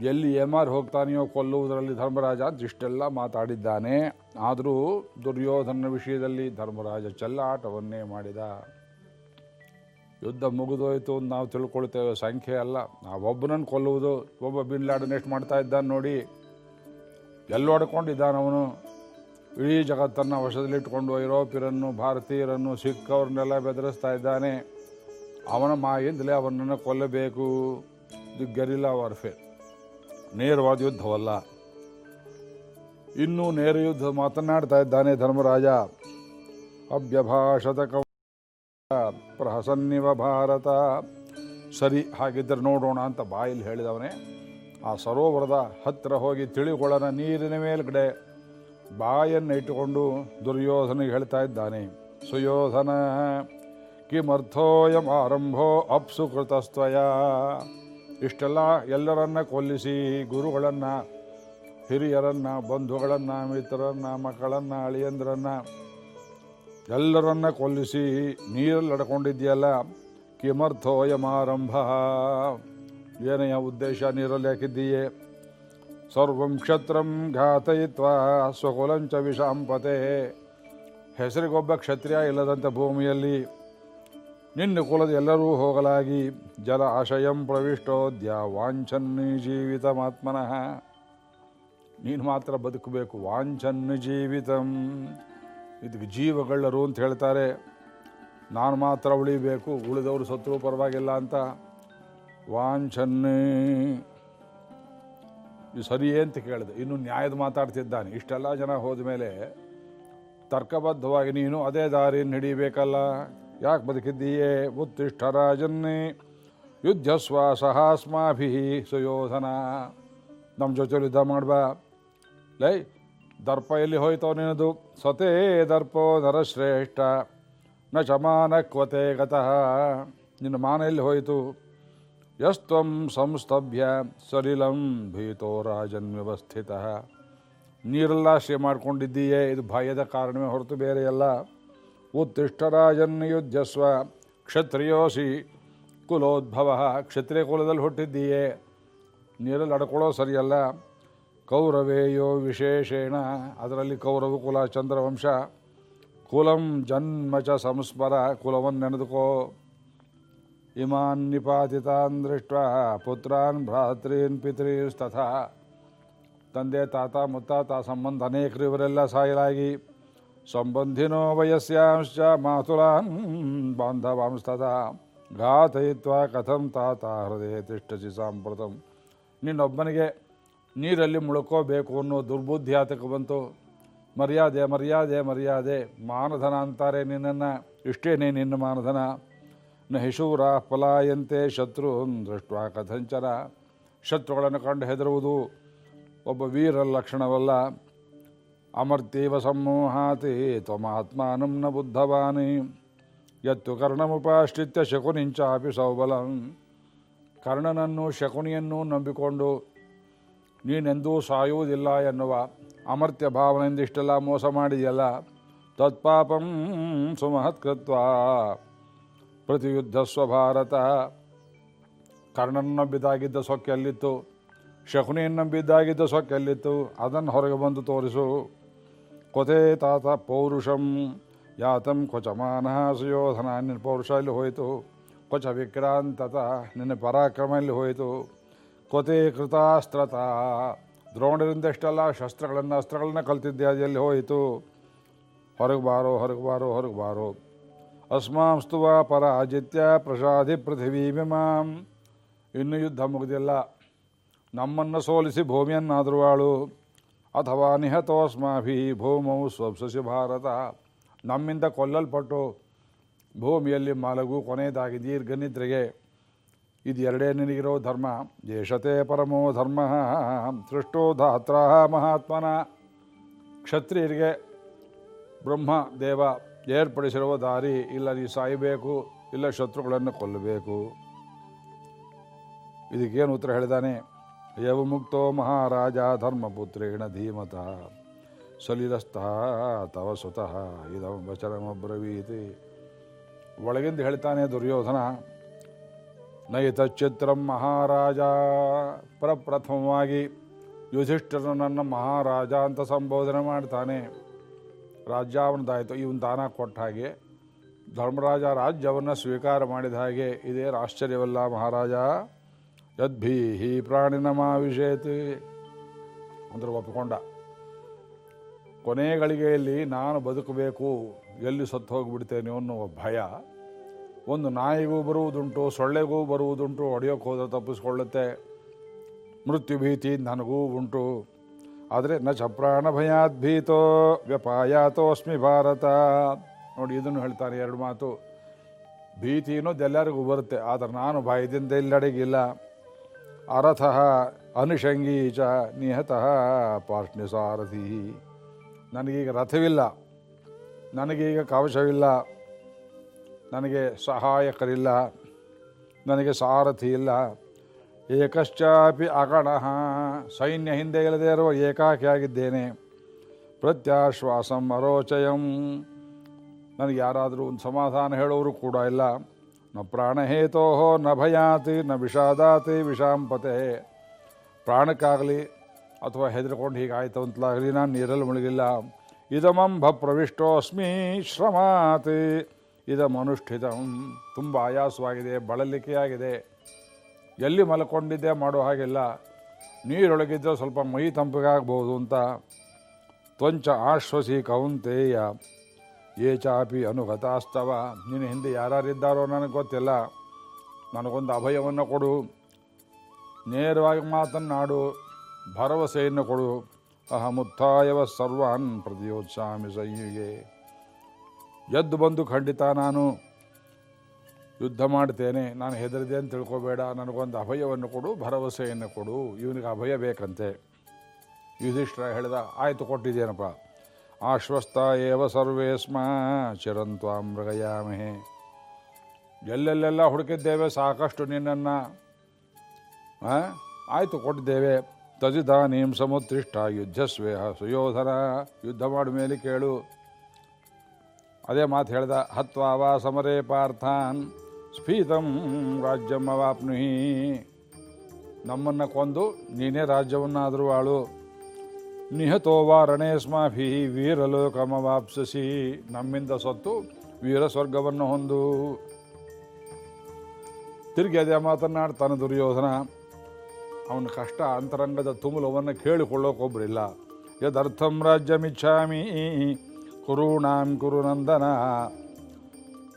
ಎಲ್ಲಿ ಏಮಾರು ಹೋಗ್ತಾನೆಯೋ ಕೊಲ್ಲುವುದರಲ್ಲಿ ಧರ್ಮರಾಜ ಅಂತ ಇಷ್ಟೆಲ್ಲ ಮಾತಾಡಿದ್ದಾನೆ. ಆದರೂ ದುರ್ಯೋಧನ ವಿಷಯದಲ್ಲಿ ಧರ್ಮರಾಜ ಚೆಲ್ಲಾಟವನ್ನೇ ಮಾಡಿದ. ಯುದ್ಧ ಮುಗಿದೋಯ್ತು ಅಂತ ನಾವು ತಿಳ್ಕೊಳ್ತೇವೆ, ಸಂಖ್ಯೆ ಅಲ್ಲ. ನಾವೊಬ್ಬನನ್ನು ಕೊಲ್ಲುವುದು, ಒಬ್ಬ ಬಿನ್ಲಾಡನ್ ಎಷ್ಟು ಮಾಡ್ತಾ ಇದ್ದಾನೆ ನೋಡಿ. ಎಲ್ಲೋಡ್ಕೊಂಡಿದ್ದಾನವನು ಇಡೀ ಜಗತ್ತನ್ನು ವಶದಲ್ಲಿಟ್ಕೊಂಡು ಯುರೋಪಿಯರನ್ನು ಭಾರತೀಯರನ್ನು ಸಿಖ್ ಅವ್ರನ್ನೆಲ್ಲ ಬೆದರಿಸ್ತಾ ಇದ್ದಾನೆ. ಅವನ ಮಾಯಿಂದಲೇ ಅವನನ್ನು ಕೊಲ್ಲಬೇಕು. ಇದು ಗೆರಿಲ್ಲಾ ವಾರ್ಫೇರ್. ನೇರವಾದ ಯುದ್ಧವಲ್ಲ. ಇನ್ನೂ ನೇರ ಯುದ್ಧ ಮಾತನಾಡ್ತಾ ಇದ್ದಾನೆ ಧರ್ಮರಾಜ. ಅಭ್ಯಭಾಷತ ಕವ ಪ್ರಹಸನ್ನಿವ ಭಾರತ. ಸರಿ ಹಾಗಿದ್ದರೆ ನೋಡೋಣ ಅಂತ ಬಾಯಲ್ಲಿ ಹೇಳಿದವನೇ. ಆ ಸರೋವರದ ಹತ್ತಿರ ಹೋಗಿ ತಿಳಿಕೊಳ್ಳನ ನೀರಿನ ಮೇಲ್ಗಡೆ ಬಾಯನ್ನು ಇಟ್ಟುಕೊಂಡು ದುರ್ಯೋಧನಿಗೆ ಹೇಳ್ತಾ ಇದ್ದಾನೆ, ಸುಯೋಧನ ಕಿಮರ್ಥೋಯಂ ಆರಂಭೋ ಅಪ್ಸು ಕೃತಸ್ತ್ವಯ ಇಷ್ಟೆಲ್ಲ ಎಲ್ಲರನ್ನ ಕೊಲ್ಲಿಸಿ, ಗುರುಗಳನ್ನು, ಹಿರಿಯರನ್ನು, ಬಂಧುಗಳನ್ನು, ಮಿತ್ರರನ್ನು, ಮಕ್ಕಳನ್ನು, ಅಳಿಯಂದ್ರನ್ನು ಎಲ್ಲರನ್ನ ಕೊಲ್ಲಿಸಿ ನೀರಲ್ಲಿ ಅಡ್ಕೊಂಡಿದ್ಯಲ್ಲ ಕಿಮರ್ಥೋಯಮಾರಂಭ. ಏನೆಯ ಉದ್ದೇಶ ನೀರಲ್ಲಿ ಹಾಕಿದ್ದೀಯೇ? ಸರ್ವಂ ಕ್ಷತ್ರಂ ಘಾತಯಿತ್ವ, ಸ್ವಕುಲಂಚ ವಿಷಾಂಪತೆ ಹೆಸರಿಗೊಬ್ಬ ಕ್ಷತ್ರಿಯ ಇಲ್ಲದಂಥ ಭೂಮಿಯಲ್ಲಿ ನಿನ್ನ ಕುಲದ ಎಲ್ಲರೂ ಹೋಗಲಾಗಿ ಜಲ ಆಶಯಂ ಪ್ರವಿಷ್ಟೋದ್ಯ ವಾಂಛನ್ ಜೀವಿತಮಾತ್ಮನಃ. ನೀನು ಮಾತ್ರ ಬದುಕಬೇಕು ವಾಂಛನ್ ಜೀವಿತಂ. ಇದಕ್ಕೆ ಜೀವಗಳರು ಅಂತ ಹೇಳ್ತಾರೆ. ನಾನು ಮಾತ್ರ ಉಳಿಬೇಕು, ಉಳಿದವರು ಸತ್ರು ಪರವಾಗಿಲ್ಲ ಅಂತ. ವಾಂಛನ್ನೇ ಇದು ಸರಿಯೇ ಅಂತ ಕೇಳಿದೆ. ಇನ್ನು ನ್ಯಾಯದ ಮಾತಾಡ್ತಿದ್ದಾನೆ. ಇಷ್ಟೆಲ್ಲ ಜನ ಹೋದ ಮೇಲೆ ತರ್ಕಬದ್ಧವಾಗಿ ನೀನು ಅದೇ ದಾರಿಯನ್ನು ಹಿಡಿಬೇಕಲ್ಲ ಯಾಕೆ ಬದುಕಿದ್ದೀಯೇ? ಉತ್ತಿಷ್ಠ ರಾಜನ್ನೇ ಯುದ್ಧಸ್ವ ಸಹಾಸ್ಮಾಭಿ ಸುಯೋಧನ. ನಮ್ಮ ಜೊತೆ ಯುದ್ಧ ಮಾಡ್ಬಾ. ಲೈ, ದರ್ಪ ಎಲ್ಲಿ ಹೋಯ್ತೋ ನಿನ್ನದು ಸ್ವತೇ ದರ್ಪೋ ನರಶ್ರೇಷ್ಠ ನ ಚಮಾನಕ್ವತೆ ಗತಃ. ನಿನ್ನ ಮಾನ ಎಲ್ಲಿ ಹೋಯಿತು? ಯಸ್ತ್ವಂ ಸಂಸ್ತಭ್ಯ ಸಲಿಲಂ ಭೀತೋ ರಾಜನ್ ವ್ಯವಸ್ಥಿತ. ನೀರೆಲ್ಲಾಶ್ರಯ ಮಾಡ್ಕೊಂಡಿದ್ದೀಯೇ? ಇದು ಭಯದ ಕಾರಣವೇ ಹೊರತು ಬೇರೆ ಅಲ್ಲ ಉತ್ತಿಷ್ಠ ರಾಜನ್ ಯುದ್ಧಸ್ವ ಕ್ಷತ್ರಿಯೋಸಿ ಕುಲೋದ್ಭವ ಕ್ಷತ್ರಿಯ ಕುಲದಲ್ಲಿ ಹುಟ್ಟಿದ್ದೀಯೇ. ನೀರಲ್ಲಿ ಅಡ್ಕೊಳ್ಳೋ ಸರಿಯಲ್ಲ. ಕೌರವೇಯೋ ವಿಶೇಷೇಣ. ಅದರಲ್ಲಿ ಕೌರವ ಕುಲ, ಚಂದ್ರವಂಶ. ಕುಲಂ ಜನ್ಮ ಚ ಸಂಸ್ಮರ ಕುಲವನ್ನು ನೆನೆದುಕೋ. ಇಮಾನ್ ನಿಪಾತಿತಾನ್ ದೃಷ್ಟ ಪುತ್ರಾನ್ ಭ್ರಾತೃನ್ ಪಿತೃಸ್ತಥ. ತಂದೆ, ತಾತ, ಮುತ್ತಾತ, ಸಂಬಂಧ ಅನೇಕರು ಇವರೆಲ್ಲ ಸಾಯಲಾಗಿ ಸಂಬಂಧಿನೋ ವಯಸ್ಯಾಂಶ್ಚ ಮಾತುಲಾನ್ ಬಾಂಧವಾಂಸ್ತದ ಘಾತಯಿತ್ವ ಕಥಂ ತಾತ ಹೃದಯ ತಿಷ್ಟಸಿ ಸಾಂಪ್ರತಂ ನಿನ್ನೊಬ್ಬನಿಗೆ ನೀರಲ್ಲಿ ಮುಳುಕೋಬೇಕು ಅನ್ನೋ ದುರ್ಬುದ್ಧಿ ಆತಕ್ಕೆ ಬಂತು. ಮರ್ಯಾದೆ ಮರ್ಯಾದೆ ಮರ್ಯಾದೆ, ಮಾನಧನ ಅಂತಾರೆ ನಿನ್ನನ್ನು. ಇಷ್ಟೇನೇ ನಿನ್ನ ಮಾನಧನ. ನ ಹಿಶೂರ ಪಲಾಯಂತೆ ಶತ್ರು ದೃಷ್ಟ ಕಥಂಚರ. ಶತ್ರುಗಳನ್ನು ಕಂಡು ಹೆದರುವುದು ಒಬ್ಬ ವೀರ ಲಕ್ಷಣವಲ್ಲ. ಅಮರ್ತೀವ ಸಮೂಹಾತಿ, ತ್ವಮಾತ್ಮಾನಂ ನ ಬುದ್ಧವಾನಿ. ಯತ್ತು ಕರ್ಣಮುಪಾಶ್ರಿತ್ಯ ಶಕುನಿಂಚಾಪಿ ಸೌಬಲಂ. ಕರ್ಣನನ್ನು ಶಕುನಿಯನ್ನು ನಂಬಿಕೊಂಡು, ನೀನೆಂದೂ ಸಾಯುವುದಿಲ್ಲ ಎನ್ನುವ ಅಮರ್ತ್ಯ ಭಾವನೆಯಿಂದ ಇಷ್ಟೆಲ್ಲ ಮೋಸ ಮಾಡಿದೆಯಲ್ಲ? ತತ್ಪಾಪಂ ಸುಮಹತ್ಕೃತ್ವ ಪ್ರತಿಯುದ್ಧ ಸ್ವಭಾರತ. ಕರ್ಣನ ನಂಬಿದ್ದಾಗಿದ್ದ ಸೊಕ್ಕೆಲ್ಲಿತ್ತು ಶಕುನಿಯನ್ನು ನಂಬಿದ್ದಾಗಿದ್ದ ಸೊಕ್ಕೆಲ್ಲಿತ್ತು ಅದನ್ನು ಹೊರಗೆ ಬಂದು ತೋರಿಸು. ತಾತ ಪೌರುಷಂ ಯಾತಂ ಕೊಚಮಾನಃ ಸುಯೋಧನ ನಿನ್ನ ಪೌರುಷ ಇಲ್ಲಿ ಹೋಯಿತು ಕೊಚ ವಿಕ್ರಾಂತತ ನಿನ್ನ ಪರಾಕ್ರಮ ಇಲ್ಲಿ ಹೋಯಿತು ಕೊತೆ ಕೃತಾಸ್ತ್ರತ ದ್ರೋಣರಿಂದ ಎಷ್ಟೆಲ್ಲ ಶಸ್ತ್ರಗಳನ್ನು ಅಸ್ತ್ರಗಳನ್ನ ಕಲ್ತಿದ್ದೆ ಅದೆಲ್ಲಿ ಹೋಯಿತು ಹೊರಗೆ ಬಾರೋ ಹೊರಗೆ ಬಾರೋ ಹೊರಗೆ ಬಾರೋ ಅಸ್ಮಾಂಸ್ತುವ ಪರಾಜಿತ್ಯ ಪ್ರಸಾದಿ ಪೃಥಿವೀ ವಿಮಾಂ ಇನ್ನು ಯುದ್ಧ ಮುಗಿದಿಲ್ಲ ನಮ್ಮನ್ನು ಸೋಲಿಸಿ ಭೂಮಿಯನ್ನಾದರೂ ಆಳು ಅಥವಾ ನಿಹತೋಸ್ಮಾಭಿ ಭೂಮೌ ಸ್ವಪ್ಸಸಿ ಭಾರತ. ನಮ್ಮಿಂದ ಕೊಲ್ಲಲ್ಪಟ್ಟು ಭೂಮಿಯಲ್ಲಿ ಮಲಗು ಕೊನೆಯದಾಗಿ ದೀರ್ಘನಿದ್ರೆಗೆ. ಇದು ಎರಡೇ ನಿನಗಿರೋ ಧರ್ಮ. ದೇಶತೆ ಪರಮೋ ಧರ್ಮ. ಸೃಷ್ಟೋ ಧಾತ್ರ ಮಹಾತ್ಮನ. ಕ್ಷತ್ರಿಯರಿಗೆ ಬ್ರಹ್ಮ, ದೇವ ಏರ್ಪಡಿಸಿರುವ ದಾರಿ. ಇಲ್ಲ ನೀ ಸಾಯಬೇಕು, ಇಲ್ಲ ಶತ್ರುಗಳನ್ನು ಕೊಲ್ಲಬೇಕು. ಇದಕ್ಕೇನು ಉತ್ತರ ಹೇಳಿದಾನೆ? ಯವ ಮುಕ್ತೋ ಮಹಾರಾಜ ಧರ್ಮಪುತ್ರೇಣ ಧೀಮತ ಸಲಿಲಸ್ತ ತವ ಸ್ವತಃ ಇದಂ ಒಳಗಿಂದ ಹೇಳ್ತಾನೆ ದುರ್ಯೋಧನ ನೈತಚಿತ್ರಂ ಮಹಾರಾಜ, ಪ್ರಪ್ರಥಮವಾಗಿ ಯುಧಿಷ್ಠರು ನನ್ನ ಮಹಾರಾಜ ಅಂತ ಸಂಬೋಧನೆ ಮಾಡ್ತಾನೆ. ರಾಜ್ಯ ಅವನದಾಯಿತು ಇವನು ದಾನ ಕೊಟ್ಟ ಹಾಗೆ, ಧರ್ಮರಾಜ ರಾಜ್ಯವನ್ನು ಸ್ವೀಕಾರ ಮಾಡಿದ ಹಾಗೆ ಇದೇನು ಆಶ್ಚರ್ಯವಲ್ಲ ಮಹಾರಾಜ. ಯದ್ಭೀಹಿ ಪ್ರಾಣಿನಮಾವಿಷೇತ್ ಅಂದ್ರೆ ಒಪ್ಪಿಕೊಂಡ. ಕೊನೆ ಗಳಿಗೆಯಲ್ಲಿ ನಾನು ಬದುಕಬೇಕು, ಎಲ್ಲಿ ಸತ್ತು ಹೋಗಿಬಿಡ್ತೇನೆ ಅನ್ನುವ ಭಯ. ಒಂದು ನಾಯಿಗೂ ಬರುವುದುಂಟು, ಸೊಳ್ಳೆಗೂ ಬರುವುದುಂಟು, ಹೊಡೆಯೋಕೆ ಹೋದ್ರೆ ತಪ್ಪಿಸ್ಕೊಳ್ಳುತ್ತೆ. ಮೃತ್ಯು ಭೀತಿ ನನಗೂ ಉಂಟು. ಆದರೆ ನ ಚ ಪ್ರಾಣ ಭಯಾತ್ ಭೀತೋ ವ್ಯಪಾಯಾತೋಸ್ಮಿ ಭಾರತ. ನೋಡಿ, ಇದನ್ನು ಹೇಳ್ತಾನೆ ಎರಡು ಮಾತು. ಭೀತಿ ಅನ್ನೋದು ಎಲ್ಲರಿಗೂ ಬರುತ್ತೆ, ಆದರೆ ನಾನು ಭಯದಿಂದ ಎಲ್ಲೆಡೆಗಿಲ್ಲ ಅರಥಃ ಅನುಷಂಗೀ ಚ ನಿಹತಃ ಪಾರ್ಷ್ಣಿ ಸಾರಥಿ ನನಗೀಗ ರಥವಿಲ್ಲ. ನನಗೀಗ ಕವಚವಿಲ್ಲ. ನನಗೆ ಸಹಾಯಕರಿಲ್ಲ. ನನಗೆ ಸಾರಥಿ ಇಲ್ಲ ಏಕಶ್ಚಾಪಿ ಅಗಣಃ. ಸೈನ್ಯ ಹಿಂದೆ ಇಲ್ಲದೆ ಇರುವ ಏಕಾಕಿಯಾಗಿದ್ದೇನೆ. ಪ್ರತ್ಯಾಶ್ವಾಸಂ ಅರೋಚಯಂ. ನನಗೆ ಯಾರಾದರೂ ಒಂದು ಸಮಾಧಾನ ಹೇಳೋರು ಕೂಡ ಇಲ್ಲ. ನ ಪ್ರಾಣಹೇತೋ ನ ಭಯಾತಿ ನ ವಿಷಾದಾತಿ ವಿಷಾಂಪತೆ ಪ್ರಾಣಕ್ಕಾಗಲಿ ಅಥವಾ ಹೆದರ್ಕೊಂಡು ಹೀಗಾಯ್ತು ಅಂತಲಾಗಲಿ ನಾನು ನೀರಲ್ಲಿ ಮುಳುಗಿಲ್ಲ. ಇದಮಂಭ ಪ್ರವಿಷ್ಟೋಸ್ಮಿ ಶ್ರಮಾತಿ. ಇದಮನುಷ್ಠಿತಂ ತುಂಬ ಆಯಾಸವಾಗಿದೆ, ಬಳಲಿಕೆಯಾಗಿದೆ. ಎಲ್ಲಿ ಮಲ್ಕೊಂಡಿದ್ದೆ ಮಾಡೋ ಹಾಗಿಲ್ಲ. ನೀರೊಳಗಿದ್ದರೆ ಸ್ವಲ್ಪ ಮೈ ತಂಪಿಗಾಗ್ಬೋದು ಅಂತ ತ್ವಂಚ ಆಶ್ವಸಿ ಕೌಂತೇಯ ಏ ಚಾಪಿ ಅನುಗತಾಸ್ತವ ನಿನ್ನ ಹಿಂದೆ ಯಾರ್ಯಾರಿದ್ದಾರೋ ನನಗೆ ಗೊತ್ತಿಲ್ಲ. ನನಗೊಂದು ಅಭಯವನ್ನು ಕೊಡು. ನೇರವಾಗಿ ಮಾತನ್ನಾಡು. ಭರವಸೆಯನ್ನು ಕೊಡು. ಅಹಮುತ್ಥಾಯವ ಸರ್ವಾನ್ ಪ್ರತಿಯೋತ್ಸಾಮಿ ಸಂಯುಗೆ ಎದ್ದು ಬಂದು ಖಂಡಿತ ನಾನು ಯುದ್ಧ ಮಾಡ್ತೇನೆ. ನಾನು ಹೆದರಿದೆ ಅಂತ ತಿಳ್ಕೊಬೇಡ. ನನಗೊಂದು ಅಭಯವನ್ನು ಕೊಡು, ಭರವಸೆಯನ್ನು ಕೊಡು. ಇವನಿಗೆ ಅಭಯ ಬೇಕಂತೆ. ಯುಧಿಷ್ಠರ ಹೇಳಿದ, ಆಯಿತು, ಕೊಟ್ಟಿದ್ದೇನಪ್ಪ. ಆಶ್ವಸ್ತ ಏವ ಸರ್ವೇ ಸ್ಮ ಚಿರಂತ್ವ ಮೃಗಯಾಮಹೆ ಎಲ್ಲೆಲ್ಲೆಲ್ಲ ಹುಡುಕಿದ್ದೇವೆ, ಸಾಕಷ್ಟು ನಿನ್ನನ್ನು. ಆಯಿತು ಕೊಟ್ಟಿದ್ದೇವೆ. ತಜಿದಾನೀಂ ಸಮುತ್ರಿಷ್ಟ ಯುದ್ಧಸ್ವೇ ಸುಯೋಧನ. ಯುದ್ಧ ಮಾಡಿ ಮೇಲೆ ಕೇಳು. ಅದೇ ಮಾತು ಹೇಳ್ದ, ಹತ್ವಾವ ಸಮರೇ ಪಾರ್ಥಾನ್, ಸ್ಫೀತಂ ರಾಜ್ಯಂ ಅವಾಪ್ನುಹಿ. ನಮ್ಮನ್ನು ಕೊಂದು ನೀನೇ ರಾಜ್ಯವನ್ನಾದರೂ ಆಳು. ನಿಹತೋ ವಾರಣೇಸ್ಮಾಭಿ ವೀರಲೋಕಮವಾಪ್ಸಸಿ. ನಮ್ಮಿಂದ ಸತ್ತು ವೀರ ಸ್ವರ್ಗವನ್ನು ಹೊಂದು. ತಿರುಗಿ ಅದೇ ಮಾತನಾಡ್ತಾನೆ ದುರ್ಯೋಧನ, ಅವನ ಕಷ್ಟ ಅಂತರಂಗದ ತುಮುಲವನ್ನು ಕೇಳಿಕೊಳ್ಳೋಕೊಬ್ಬರಿಲ್ಲ ಯದರ್ಥಂ ರಾಜ್ಯಮಿಚ್ಛಾಮಿ, ಕುರುಣಾಂ ಗುರುನಂದನ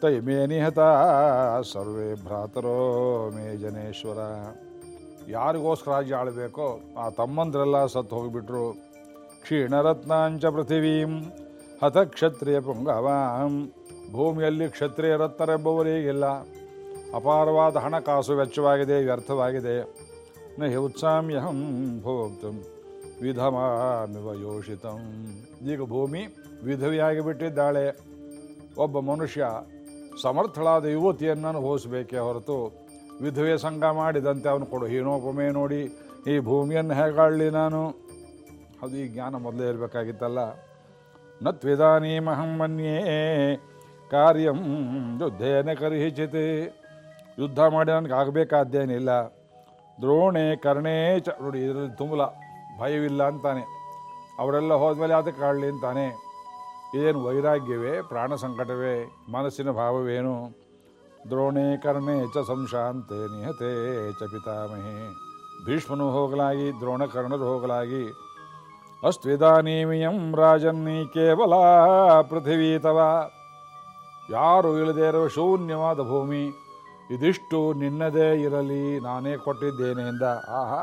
ತೈ ಮೇ ನಿಹತ, ಸರ್ವೇ ಭ್ರಾತರೋ ಮೇ ಜನೇಶ್ವರ. ಯಾರಿಗೋಸ್ಕರ ರಾಜ್ಯ ಆಳಬೇಕೋ, ಆ ತಮ್ಮಂದ್ರೆಲ್ಲ ಸತ್ತು ಹೋಗಿಬಿಟ್ರು. ಕ್ಷೀಣರತ್ನಾಂಚ ಪೃಥಿವೀಂ ಹತ ಕ್ಷತ್ರಿಯ ಪುಂಗವಾಂ. ಭೂಮಿಯಲ್ಲಿ ಕ್ಷತ್ರಿಯ ರತ್ನರೆಂಬುವರಿಗಿಲ್ಲ ಅಪಾರವಾದ ಹಣಕಾಸು ವೆಚ್ಚವಾಗಿದೆ, ವ್ಯರ್ಥವಾಗಿದೆ. ನ ಉತ್ಸಾಮ್ಯಹಂ ಭೋಕ್ತಂ ವಿಧಮಾಮಿವ ಯೋಷಿತಂ. ಈಗ ಭೂಮಿ ವಿಧವಿಯಾಗಿ ಬಿಟ್ಟಿದ್ದಾಳೆ ಒಬ್ಬ ಮನುಷ್ಯ ಸಮರ್ಥಳಾದ ಯುವತಿಯನ್ನು ಅನುಭವಿಸಬೇಕೇ ಹೊರತು ವಿಧವೆಯ ಸಂಘ ಮಾಡಿದಂತೆ ಅವನು ಕೊಡು ಹೀನೋಪಮೆ ನೋಡಿ, ಈ ಭೂಮಿಯನ್ನು ಹೇಗಾಳಲಿ ನಾನು? ಅದು ಈ ಜ್ಞಾನ ಮೊದಲೇ ಇರಬೇಕಾಗಿತ್ತಲ್ಲ. ನ ತ್ವಿದಾನೀಮಹಂ ಮನ್ಯೇ ಕಾರ್ಯಂ ಯುದ್ಧೇನ ಕರಿಹಿಚಿತ್. ಯುದ್ಧ ಮಾಡಿ ನನಗೆ ಆಗಬೇಕಾದ್ದೇನಿಲ್ಲ. ದ್ರೋಣೆ ಕರ್ಣೇ ಚ ನೋಡಿ ಇದರಲ್ಲಿ ತುಂಬಲ ಭಯವಿಲ್ಲ ಅಂತಾನೆ. ಅವರೆಲ್ಲ ಹೋದ್ಮೇಲೆ ಅದಕ್ಕೆ ಕಾಡಲಿ ಅಂತಾನೆ. ಇದೇನು ವೈರಾಗ್ಯವೇ, ಪ್ರಾಣ ಸಂಕಟವೇ, ಮನಸ್ಸಿನ ಭಾವವೇನು? ದ್ರೋಣೆ ಕರ್ಣೆ ಚ ಸಂಶಾಂತೆ ನಿಹತೆ ಚ ಪಿತಾಮಹೇ. ಭೀಷ್ಮನು ಹೋಗಲಾಗಿ, ದ್ರೋಣಕರ್ಣರು ಹೋಗಲಾಗಿ ಅಸ್ತ್ವಿದಾನೀಮಿಯಂ ರಾಜನ್ನೀ ಕೇವಲ ಪೃಥಿವೀ ತವ. ಯಾರು ಇಳದೇ ಇರುವ ಶೂನ್ಯವಾದ ಭೂಮಿ, ಇದಿಷ್ಟು ನಿನ್ನದೇ ಇರಲಿ, ನಾನೇ ಕೊಟ್ಟಿದ್ದೇನೆ ಎಂದ. ಆಹಾ,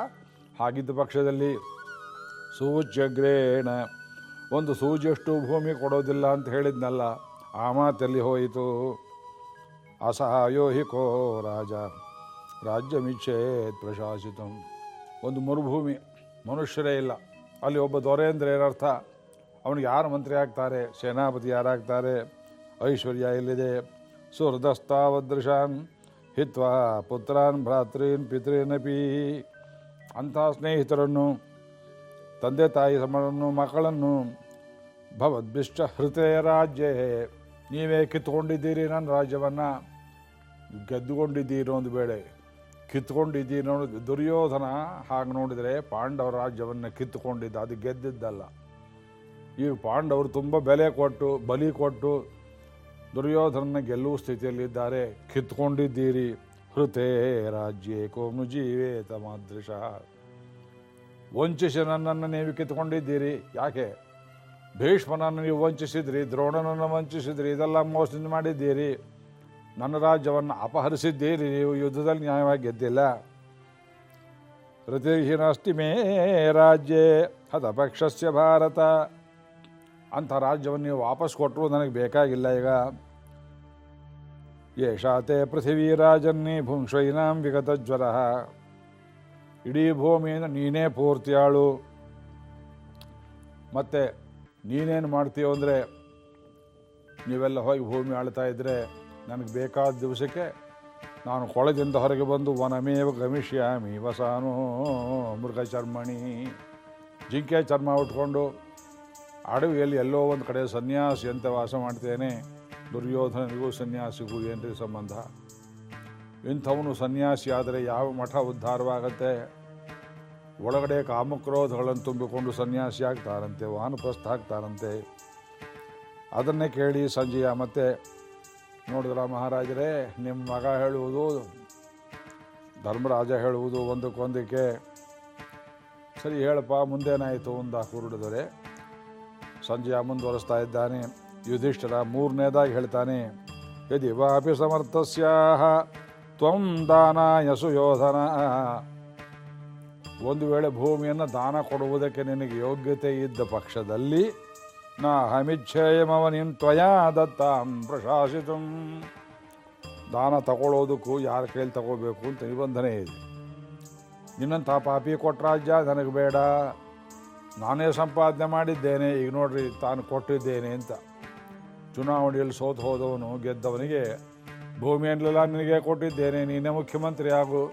ಹಾಗಿದ್ದ ಪಕ್ಷದಲ್ಲಿ ಸೂಚ್ಯಗ್ರೇಣ ಒಂದು ಸೂಜಿಯಷ್ಟು ಭೂಮಿ ಕೊಡೋದಿಲ್ಲ ಅಂತ ಹೇಳಿದ್ನಲ್ಲ, ಆ ಮಾತಲ್ಲಿ ಹೋಯಿತು. ಅಸಹಾಯೋ ಹಿ ಕೋ ರಾಜ, ರಾಜ್ಯಮಿಚ್ಛೇತ್ ಪ್ರಶಾಸಿತಂ. ಒಂದು ಮರುಭೂಮಿ, ಮನುಷ್ಯರೇ ಇಲ್ಲ. ಅಲ್ಲಿ ಒಬ್ಬ ದೊರೆ ಅಂದರೆ ಏನರ್ಥ? ಅವನಿಗೆ ಯಾರು ಮಂತ್ರಿ ಆಗ್ತಾರೆ? ಸೇನಾಪತಿ ಯಾರಾಗ್ತಾರೆ? ಐಶ್ವರ್ಯ ಎಲ್ಲಿದೆ? ಸುಹೃದಸ್ತಾವದೃಶಾನ್, ಹಿತ್ವಾ ಪುತ್ರಾನ್ ಭ್ರಾತೃನ್ ಪಿತೃನಪಿ ಅಂಥ ಸ್ನೇಹಿತರನ್ನು, ತಂದೆ ತಾಯಿ ಸಮರನ್ನು, ಮಕ್ಕಳನ್ನು ಭವದ್ಭಿಷ್ಟ ಹೃದಯ ರಾಜ್ಯ. ನೀವೇ ಕಿತ್ಕೊಂಡಿದ್ದೀರಿ ನನ್ನ ರಾಜ್ಯವನ್ನು. ಗೆದ್ದುಕೊಂಡಿದ್ದೀರಿ ಒಂದು ಬೇಳೆ. ಕಿತ್ಕೊಂಡಿದ್ದೀರಿ ನೋಡಿ, ದುರ್ಯೋಧನ ಹಾಗೆ ನೋಡಿದರೆ ಪಾಂಡವ ರಾಜ್ಯವನ್ನು ಕಿತ್ತುಕೊಂಡಿದ್ದ ಅದು ಗೆದ್ದಿದ್ದಲ್ಲ. ಈ ಪಾಂಡವರು ತುಂಬ ಬೆಲೆ ಕೊಟ್ಟು, ಬಲಿ ಕೊಟ್ಟು ದುರ್ಯೋಧನನ ಗೆಲ್ಲುವ ಸ್ಥಿತಿಯಲ್ಲಿದ್ದಾರೆ. ಕಿತ್ಕೊಂಡಿದ್ದೀರಿ, ಹೃತೇ ರಾಜ್ಯೇ ಕೋಮು ಜೀವೇ ತಮಾದೃಶ. ವಂಚಿಸಿ ನನ್ನನ್ನು ನೀವು ಕಿತ್ಕೊಂಡಿದ್ದೀರಿ, ಯಾಕೆ? ಭೀಷ್ಮನನ್ನು ನೀವು ವಂಚಿಸಿದ್ರಿ, ದ್ರೋಣನನ್ನು ವಂಚಿಸಿದ್ರಿ, ಇದೆಲ್ಲ ಮೋಸದಿಂದ ಮಾಡಿದ್ದೀರಿ. ನನ್ನ ರಾಜ್ಯವನ್ನು ಅಪಹರಿಸಿದ್ದೀರಿ, ನೀವು ಯುದ್ಧದಲ್ಲಿ ನ್ಯಾಯವಾಗಿ ಗೆದ್ದಿಲ್ಲ. ರತಿಹೀನಸ್ತಿ ಮೇ ರಾಜ್ಯೇ ಹತಪಕ್ಷಸ್ಯ ಭಾರತ. ಅಂಥ ರಾಜ್ಯವನ್ನು ನೀವು ವಾಪಸ್ ಕೊಟ್ಟರು ನನಗೆ ಬೇಕಾಗಿಲ್ಲ ಈಗ. ಯೇಷಾತೆ ಪೃಥಿವೀ ರಾಜನ್ನೇ ಭುಂಶ್ವೈನಾಂ ವಿಗತ ಜ್ವರ. ಇಡೀ ಭೂಮಿಯನ್ನು ನೀನೇ ಪೂರ್ತಿಯಾಳು. ಮತ್ತು ನೀನೇನು ಮಾಡ್ತೀಯೋ ಅಂದರೆ ನೀವೆಲ್ಲ ಹೋಗಿ ಭೂಮಿ ಆಳ್ತಾ ಇದ್ದರೆ ನನಗೆ ಬೇಕಾದ ದಿವಸಕ್ಕೆ ನಾನು ಕೊಳದಿಂದ ಹೊರಗೆ ಬಂದು ವನಮೇವ ಗಮಿಷ್ಯಾಮಿ ವಸಾನು ಮೃಗ ಚರ್ಮಣಿ. ಜಿಂಕೆ ಚರ್ಮ ಉಟ್ಕೊಂಡು ಅಡವಿಯಲ್ಲಿ ಎಲ್ಲೋ ಒಂದು ಕಡೆ ಸನ್ಯಾಸಿ ಅಂತ ವಾಸ ಮಾಡ್ತೇನೆ. ದುರ್ಯೋಧನಿಗೂ ಸನ್ಯಾಸಿಗೂ ಏನ್ರಿ ಸಂಬಂಧ? ಇಂಥವನು ಸನ್ಯಾಸಿ ಆದರೆ ಯಾವ ಮಠ ಉದ್ಧಾರವಾಗತ್ತೆ? ಒಳಗಡೆ ಕಾಮಕ್ರೋಧಗಳನ್ನು ತುಂಬಿಕೊಂಡು ಸನ್ಯಾಸಿ ಆಗ್ತಾರಂತೆ, ವಾನಪ್ರಸ್ಥ ಆಗ್ತಾರಂತೆ. ಅದನ್ನೇ ಕೇಳಿ ಸಂಜೆಯ ಮತ್ತೆ ನೋಡಿದ್ರ ಮಹಾರಾಜರೇ ನಿಮ್ಮ ಮಗ ಹೇಳುವುದು, ಧರ್ಮರಾಜ ಹೇಳುವುದು ಒಂದಕ್ಕೊಂದಕ್ಕೆ. ಸರಿ ಹೇಳಪ್ಪ, ಮುಂದೇನಾಯಿತು ಒಂದ ಕುರುಡಿದರೆ ಸಂಜೆಯ ಮುಂದುವರಿಸ್ತಾ ಇದ್ದಾನೆ. ಯುಧಿಷ್ಠರ ಮೂರನೇದಾಗಿ ಹೇಳ್ತಾನೆ, ಯದಿ ವಾಪಿ ಸಮರ್ಥಸ್ಯಾಹ, ತ್ವಂ ಯಸು ಯೋಧನ ಒಂದು ವೇಳೆ ಭೂಮಿಯನ್ನು ದಾನ ಕೊಡುವುದಕ್ಕೆ ನಿನಗೆ ಯೋಗ್ಯತೆ ಇದ್ದ ಪಕ್ಷದಲ್ಲಿ ನಾ ಹಮಿಚ್ಛೇಯಮವನಿನ್ ತ್ವಯಾ ದತ್ತಾಂ ಪ್ರಶಾಸಿತಂ. ದಾನ ತಗೊಳ್ಳೋದಕ್ಕೂ ಯಾರ ಕೈಲಿ ತಗೋಬೇಕು ಅಂತ ನಿಬಂಧನೆ ಇದೆ. ನಿನ್ನಂಥ ಪಾಪಿ ಕೊಟ್ಟ ರಾಜ್ಯ ನನಗೆ ಬೇಡ. ನಾನೇ ಸಂಪಾದನೆ ಮಾಡಿದ್ದೇನೆ, ಈಗ ನೋಡ್ರಿ ತಾನು ಕೊಟ್ಟಿದ್ದೇನೆ ಅಂತ. ಚುನಾವಣೆಯಲ್ಲಿ ಸೋತು ಹೋದವನು ಗೆದ್ದವನಿಗೆ ಭೂಮಿಯನ್ನೆಲ್ಲ ನಿನಗೆ ಕೊಟ್ಟಿದ್ದೇನೆ, ನೀನೇ ಮುಖ್ಯಮಂತ್ರಿ ಆಗು.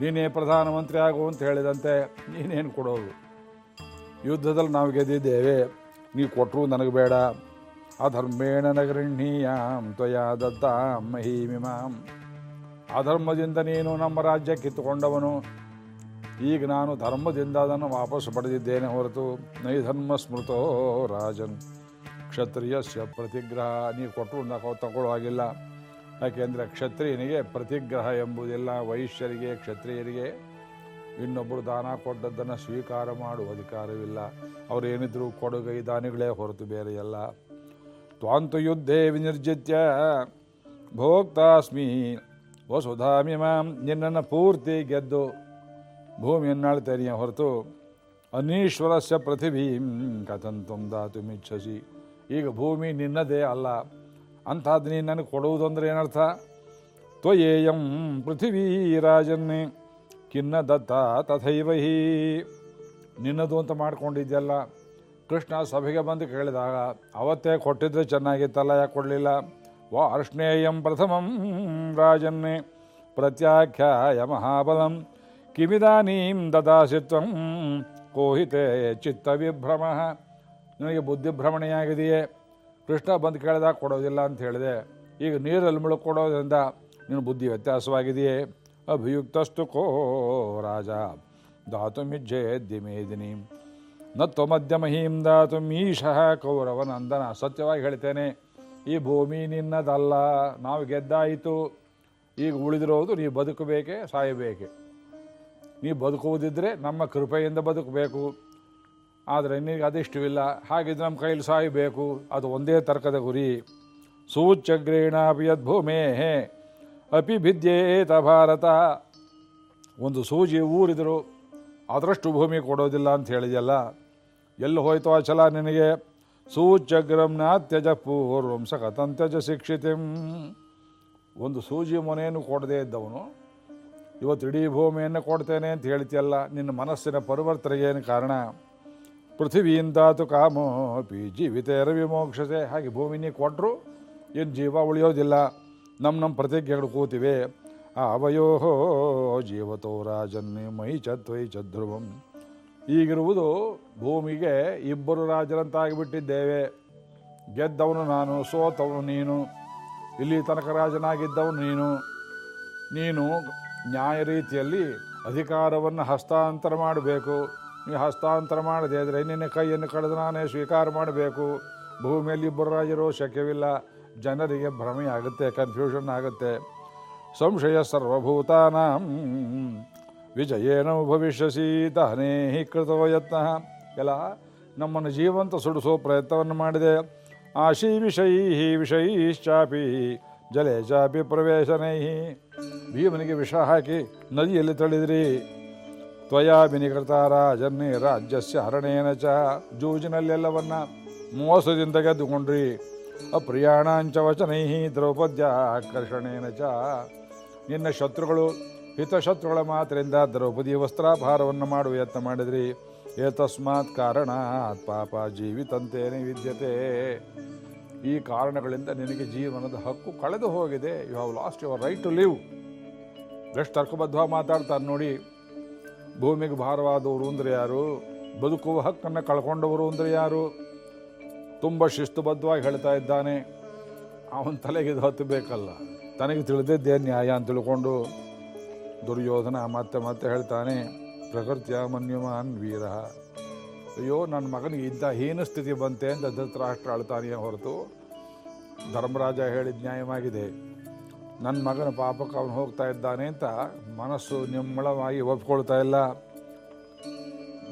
ನೀನೇ ಪ್ರಧಾನಮಂತ್ರಿ ಆಗು ಅಂತ ಹೇಳಿದಂತೆ ನೀನೇನು ಕೊಡೋದು? ಯುದ್ಧದಲ್ಲಿ ನಾವು ಗೆದ್ದಿದ್ದೇವೆ. ನೀವು ಕೊಟ್ಟರು ನನಗೆ ಬೇಡ. ಅಧರ್ಮೇಣ ನಗರಿಣೀಯಾಂ ತ್ವಯಾ ದತ್ತಾಂ, ಮಹೀಮಿಮಾಂ. ಅಧರ್ಮದಿಂದ ನೀನು ನಮ್ಮ ರಾಜ್ಯ ಕಿತ್ತುಕೊಂಡವನು. ಈಗ ನಾನು ಧರ್ಮದಿಂದ ಅದನ್ನು ವಾಪಸ್ ಪಡೆದಿದ್ದೇನೆ ಹೊರತು ನೈಧರ್ಮ ಸ್ಮೃತೋ ರಾಜನ್. ಕ್ಷತ್ರಿಯಸ್ಯ ಪ್ರತಿಗ್ರಹ ನೀ ಕೊಟ್ಟರು ತಗೊಳ್ಳೋ ಹಾಗಿಲ್ಲ. ಯಾಕೆಂದರೆ ಕ್ಷತ್ರಿಯನಿಗೆ ಪ್ರತಿಗ್ರಹ ಎಂಬುದಿಲ್ಲ, ವೈಶ್ಯರಿಗೆ, ಕ್ಷತ್ರಿಯರಿಗೆ. ಇನ್ನೊಬ್ಬರು ದಾನ ಕೊಟ್ಟದ್ದನ್ನು ಸ್ವೀಕಾರ ಮಾಡುವ ಅಧಿಕಾರವಿಲ್ಲ. ಅವರೇನಿದ್ರು ಕೊಡುಗೈ ದಾನಿಗಳೇ ಹೊರತು ಬೇರೆ ಎಲ್ಲ. ತ್ವಾಂತು ಯುದ್ಧೇ ವಿನಿರ್ಜಿತ್ಯ. ಭೋಕ್ತಾಸ್ಮಿ. ವಸುಧಾಮಿಮಾಂ ನಿನ್ನನ್ನು ಪೂರ್ತಿ ಗೆದ್ದು ಭೂಮಿಯನ್ನಾಳ್ತೇನೆಯ ಹೊರತು ಅನೀಶ್ವರಸ್ಯ ಪೃಥಿವೀಂ ಕಥಂತಂ ದಾತುಮಿಚ್ಛಸಿ ಈಗ ಭೂಮಿ ನಿನ್ನದೇ ಅಲ್ಲ. ಅಂಥದ್ದು ನೀನು ನನಗೆ ಕೊಡುವುದಂದ್ರೆ ಏನರ್ಥ? ತ್ವಯೇಯಂ ಪೃಥಿವೀ ರಾಜನ್ನೇ. ಖಿನ್ನ ದತ್ತ ತಥೈವ ಹೀ ನಿನ್ನದು ಅಂತ ಮಾಡ್ಕೊಂಡಿದ್ದೆಲ್ಲ ಕೃಷ್ಣ ಸಭೆಗೆ ಬಂದು ಕೇಳಿದಾಗ, ಅವತ್ತೇ ಕೊಟ್ಟಿದ್ರೆ ಚೆನ್ನಾಗಿತ್ತಲ್ಲ, ಯಾಕೆ ಕೊಡಲಿಲ್ಲ? ವಾ ಅರ್ಷ್ಣೇಯಂ ಪ್ರಥಮಂ ರಾಜನ್ನೇ. ಪ್ರತ್ಯಾಖ್ಯಾಯ ಮಹಾಬಲಂ. ಕಿಮಿದಾನೀಂ ದದಾಸಿತ್ವಂ. ಕೋಹಿತೆ ಚಿತ್ತ ಚಿತ್ತವಿಭ್ರಮ. ನಿನಗೆ ಬುದ್ಧಿಭ್ರಮಣೆಯಾಗಿದೆಯೇ? ಕೃಷ್ಣ ಬಂದು ಕೇಳಿದಾಗ ಕೊಡೋದಿಲ್ಲ ಅಂತ ಹೇಳಿದೆ. ಈಗ ನೀರಲ್ಲಿ ಮುಳುಕೊಡೋದ್ರಿಂದ ನಿನ್ನ ಬುದ್ಧಿ ವ್ಯತ್ಯಾಸವಾಗಿದೆಯೇ? ಅಭಿಯುಕ್ತಸ್ತು ಕೋ ರಾಜ. ದಾತು ಮಿಜ್ಜೆ ಮೇದಿನಿ. ತ್ವ ಮಧ್ಯಮಹೀಂ ದಾತು ಮೀಶಃ ಕೌರವನಂದನ ಸತ್ಯವಾಗಿ ಹೇಳ್ತೇನೆ, ಈ ಭೂಮಿ ನಿನ್ನದಲ್ಲ, ನಾವು ಗೆದ್ದಾಯಿತು. ಈಗ ಉಳಿದಿರೋದು ನೀ ಬದುಕಬೇಕೆ, ಸಾಯಬೇಕೆ. ನೀ ಬದುಕುವುದಿದ್ದರೆ ನಮ್ಮ ಕೃಪೆಯಿಂದ ಬದುಕಬೇಕು. ಆದರೆ ನಿನಗೆ ಅದಿಷ್ಟವಿಲ್ಲ, ಹಾಗಿದ್ರೆ ನಮ್ಮ ಕೈಲಿ ಸಾಯಬೇಕು. ಅದು ಒಂದೇ ತರ್ಕದ ಗುರಿ. ಸೂಚ್ಯಗ್ರೇಣಾಪಿ ಯದ್ಭೂಮೇ ಅಪಿ ಭಿದ್ಯೇತ ಭಾರತ. ಒಂದು ಸೂಜಿ ಊರಿದರು, ಅದರಷ್ಟು ಭೂಮಿ ಕೊಡೋದಿಲ್ಲ ಅಂತ ಹೇಳಿದೆಯಲ್ಲ. ಎಲ್ಲಿ ಹೋಯ್ತು ಆ ಛಲ ನಿನಗೆ? ಸೂಚಗ್ರಂನ ತ್ಯಜ ಪೂರ್ವಂಸ ಕತಂತ್ಯಜ ಶಿಕ್ಷಿತಿಂ. ಒಂದು ಸೂಜಿ ಮೊನೆಯನ್ನು ಕೊಡದೇ ಇದ್ದವನು, ಇವತ್ತು ಇಡೀ ಭೂಮಿಯನ್ನು ಕೊಡ್ತೇನೆ ಅಂತ ಹೇಳ್ತಿಯಲ್ಲ, ನಿನ್ನ ಮನಸ್ಸಿನ ಪರಿವರ್ತನೆಗೆ ಏನು ಕಾರಣ? ಪೃಥ್ವಿಯಿಂದಾತು ಕಾಮೋಪಿ ಜೀವಿತೇರ ವಿಮೋಕ್ಷತೆ ಹಾಗೆ ಭೂಮಿನಿ ಕೊಟ್ಟರು ಏನು ಜೀವ ಉಳಿಯೋದಿಲ್ಲ. ನಮ್ಮ ನಮ್ಮ ಪ್ರತಿಜ್ಞೆಗಳು ಕೂತಿವೆ. ಅವಯೋಹೋ ಜೀವತೋ ರಾಜನ್ನೇ ಮೈ ಚತ್ವೈ ಚಧ್ರುವಂ ಈಗಿರುವುದು ಭೂಮಿಗೆ ಇಬ್ಬರು ರಾಜರಂತಾಗಿಬಿಟ್ಟಿದ್ದೇವೆ. ಗೆದ್ದವನು ನಾನು, ಸೋತವನು ನೀನು. ಇಲ್ಲಿ ತನಕ ರಾಜನಾಗಿದ್ದವನು ನೀನು. ನೀನು ನ್ಯಾಯ ರೀತಿಯಲ್ಲಿ ಅಧಿಕಾರವನ್ನು ಹಸ್ತಾಂತರ ಮಾಡಬೇಕು. ನೀ ಹಸ್ತಾಂತರ ಮಾಡದೇ ಇದ್ದರೆ ನಿನ್ನ ಕೈಯನ್ನು ಕಳೆದು ನಾನೇ ಸ್ವೀಕಾರ ಮಾಡಬೇಕು. ಭೂಮಿಯಲ್ಲಿ ಇಬ್ಬರು ರಾಜರು ಶಕ್ಯವಿಲ್ಲ. ಜನರಿಗೆ ಭ್ರಮೆಯಾಗುತ್ತೆ ಕನ್ಫ್ಯೂಷನ್ ಆಗುತ್ತೆ. ಸಂಶಯ ಸರ್ವಭೂತಾನಾಂ, ವಿಜಯೇನ ಭವಿಷ್ಯಸಿ ತಾನೇ ಹಿ ಕೃತೋ ಯತ್ನ. ಎಲ್ಲ ನಮ್ಮನ್ನು ಜೀವಂತ ಸುಡಿಸೋ ಪ್ರಯತ್ನವನ್ನು ಮಾಡಿದೆ. ಆಶಿ ವಿಷಯಿ ವಿಷೈಶ್ಚಾಪಿ ಜಲೆ ಚಾಪಿ ಪ್ರವೇಶನೈ ಭೀಮನಿಗೆ ವಿಷ ಹಾಕಿ ನದಿಯಲ್ಲಿ ತಳಿದ್ರಿ ತ್ವಯಾ ವಿನಿಕೃತ ರಾಜನ್ನೇ ರಾಜ್ಯಸ್ಯ ಹರಣೇನ ಚ. ಜೂಜಿನಲ್ಲೆಲ್ಲವನ್ನ ಮೋಸದಿಂದ ಗೆದ್ದುಕೊಂಡ್ರಿ. ಅಪ್ರಿಯಾಣಾಂಚ ವಚನೈ ದ್ರೌಪದ್ಯಾಕರ್ಷಣೇನ ಚ. ನಿನ್ನ ಶತ್ರುಗಳು ಹಿತಶತ್ರುಗಳ ಮಾತ್ರದಿಂದ ದ್ರೌಪದಿ ವಸ್ತ್ರಾಭಾರವನ್ನು ಮಾಡುವ ಯತ್ನ ಮಾಡಿದ್ರಿ. ಏತಸ್ಮಾತ್ ಕಾರಣಾತ್ ಪಾಪ ಜೀವಿತಂತೇನೆ ವಿದ್ಯತೆ ಈ ಕಾರಣಗಳಿಂದ ನಿನಗೆ ಜೀವನದ ಹಕ್ಕು ಕಳೆದು ಹೋಗಿದೆ. You have lost your right to live ಎಷ್ಟು ತರ್ಕಬದ್ಧವಾಗಿ ಮಾತಾಡ್ತಾರೆ ನೋಡಿ. ಭೂಮಿಗೆ ಭಾರವಾದವರು ಅಂದರೆ ಯಾರು? ಬದುಕುವ ಹಕ್ಕನ್ನು ಕಳ್ಕೊಂಡವರು ಅಂದರೆ ಯಾರು? ತುಂಬ ಶಿಸ್ತುಬದ್ಧವಾಗಿ ಹೇಳ್ತಾ ಇದ್ದಾನೆ. ಅವನ ತಲೆಗೆ ಇದು ಹತ್ತಬೇಕಲ್ಲ ತನಗೆ ತಿಳಿದಿದ್ದೇ ನ್ಯಾಯ ಅಂತ ತಿಳ್ಕೊಂಡು ದುರ್ಯೋಧನ ಮತ್ತೆ ಮತ್ತೆ ಹೇಳ್ತಾನೆ, ಪ್ರಕೃತಿಯ ಮನ್ಯುಮಾನ್ ವೀರ. ಅಯ್ಯೋ ನನ್ನ ಮಗನಿಗೆ ಇಂಥ ಹೀನ ಸ್ಥಿತಿ ಬಂತೆ ಅಂತ ಧೃತರಾಷ್ಟ್ರ ಅಳ್ತಾನೆಯೇ ಹೊರತು. ಧರ್ಮರಾಜ ಹೇಳಿದ ನ್ಯಾಯವಾಗಿದೆ. ನನ್ನ ಮಗನ ಪಾಪಕ್ಕೆ ಅವನು ಹೋಗ್ತಾ ಇದ್ದಾನೆ ಅಂತ ಮನಸ್ಸು ನಿಮ್ಮಳವಾಗಿ ಒಪ್ಕೊಳ್ತಾ ಇಲ್ಲ.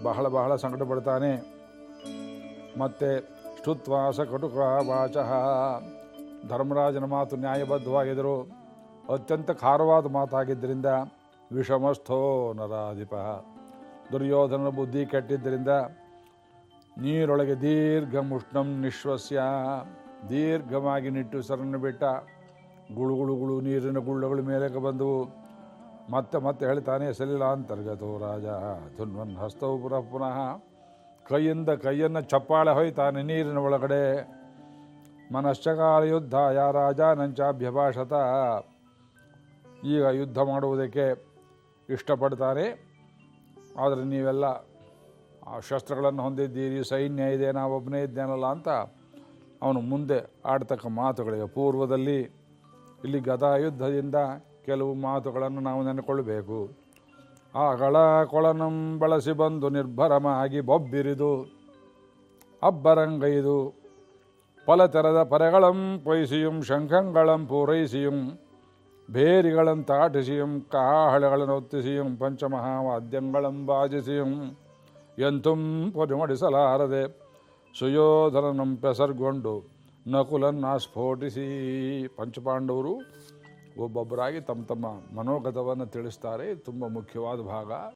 ಬಹಳ ಬಹಳ ಸಂಕಟ ಪಡ್ತಾನೆ ಮತ್ತೆ ಶ್ರುತ್ವಾಸ ಕಟುಕ ವಾಚಃ. ಧರ್ಮರಾಜನ ಮಾತು ನ್ಯಾಯಬದ್ಧವಾಗಿದ್ದರು ಅತ್ಯಂತ ಖಾರವಾದ ಮಾತಾಗಿದ್ದರಿಂದ ವಿಷಮಸ್ಥೋ ನರಾಧಿಪ. ದುರ್ಯೋಧನ ಬುದ್ಧಿ ಕೆಟ್ಟಿದ್ದರಿಂದ ನೀರೊಳಗೆ ದೀರ್ಘ ಮುಷ್ಣಂ ನಿಶ್ವಸ್ಯ. ದೀರ್ಘವಾಗಿ ನಿಟ್ಟು ಸರನ್ನು ಬಿಟ್ಟ ಗುಳುಗುಳುಗಳು ಗುಳು ಗುಳು ನೀರಿನ ಗುಳ್ಳಗಳು ಮೇಲಕ್ಕೆ ಬಂದವು. ಮತ್ತೆ ಮತ್ತೆ ಹೇಳ್ತಾನೆ, ಸಲಿಲಾಂತರ್ಗತೋ ರಾಜ ಧನ್ವನ್ ಹಸ್ತವು ಪುನಃ ಪುನಃ ಕೈಯಿಂದ ಕೈಯನ್ನು ಚಪ್ಪಾಳೆ ಹೊಯ್ತಾನೆ ನೀರಿನ ಒಳಗಡೆ. ಮನಶ್ಚಕಾರ ಯುದ್ಧ ಯಾ ರಾಜ ನಂಚಾಭ್ಯಭಾಷತ ಈಗ ಯುದ್ಧ ಮಾಡುವುದಕ್ಕೆ ಇಷ್ಟಪಡ್ತಾರೆ. ಆದರೆ ನೀವೆಲ್ಲ ಆ ಶಸ್ತ್ರಗಳನ್ನು ಹೊಂದಿದ್ದೀರಿ, ಸೈನ್ಯ ಇದೆ, ನಾವೊಬ್ಬನೇ ಇದ್ದೇನಲ್ಲ ಅಂತ ಅವನು ಮುಂದೆ ಆಡ್ತಕ್ಕ ಮಾತುಗಳಿವೆ ಪೂರ್ವದಲ್ಲಿ ಇಲ್ಲಿ ಗದಾ ಯುದ್ಧದಿಂದ ಕೆಲವು ಮಾತುಗಳನ್ನು ನಾವು ನೆನಕೊಳ್ಳಬೇಕು. ಆಗಳ ಕೊಳನಂ ಬಳಸಿ ಬಂದು ನಿರ್ಭರಮಾಗಿ ಬೊಬ್ಬಿರಿದು, ಅಬ್ಬರಂಗೈದು. ಪಲತೆರದ ಪರೆಗಳಂ ಪೊಯ್ಸಿಯುಂ, ಶಂಖಂಗಳಂ ಪೂರೈಸಿಯುಂ ಬೇರಿಗಳಂ ತಾಟಿಸಿಯುಂ, ಕಾಹಳೆಗಳನ್ನು ಒತ್ತಿಸಿಯುಂ ಪಂಚಮಹಾವಾದ್ಯಂಗಳಂ ಬಾಜಿಸಿಯುಂ. ಎಂತುಂ ಪರಿಮಡಿಸಲಾರದೆ ಸುಯೋಧನನಂ ಪೆಸರ್ಗೊಂಡು ನಕುಲನ್ನ ಸ್ಫೋಟಿಸಿ ಪಂಚಪಾಂಡವರು ಒಬ್ಬೊಬ್ಬರಾಗಿ ತಮ್ಮ ತಮ್ಮ ಮನೋಗತವನ್ನು ತಿಳಿಸ್ತಾರೆ. ತುಂಬ ಮುಖ್ಯವಾದ ಭಾಗ.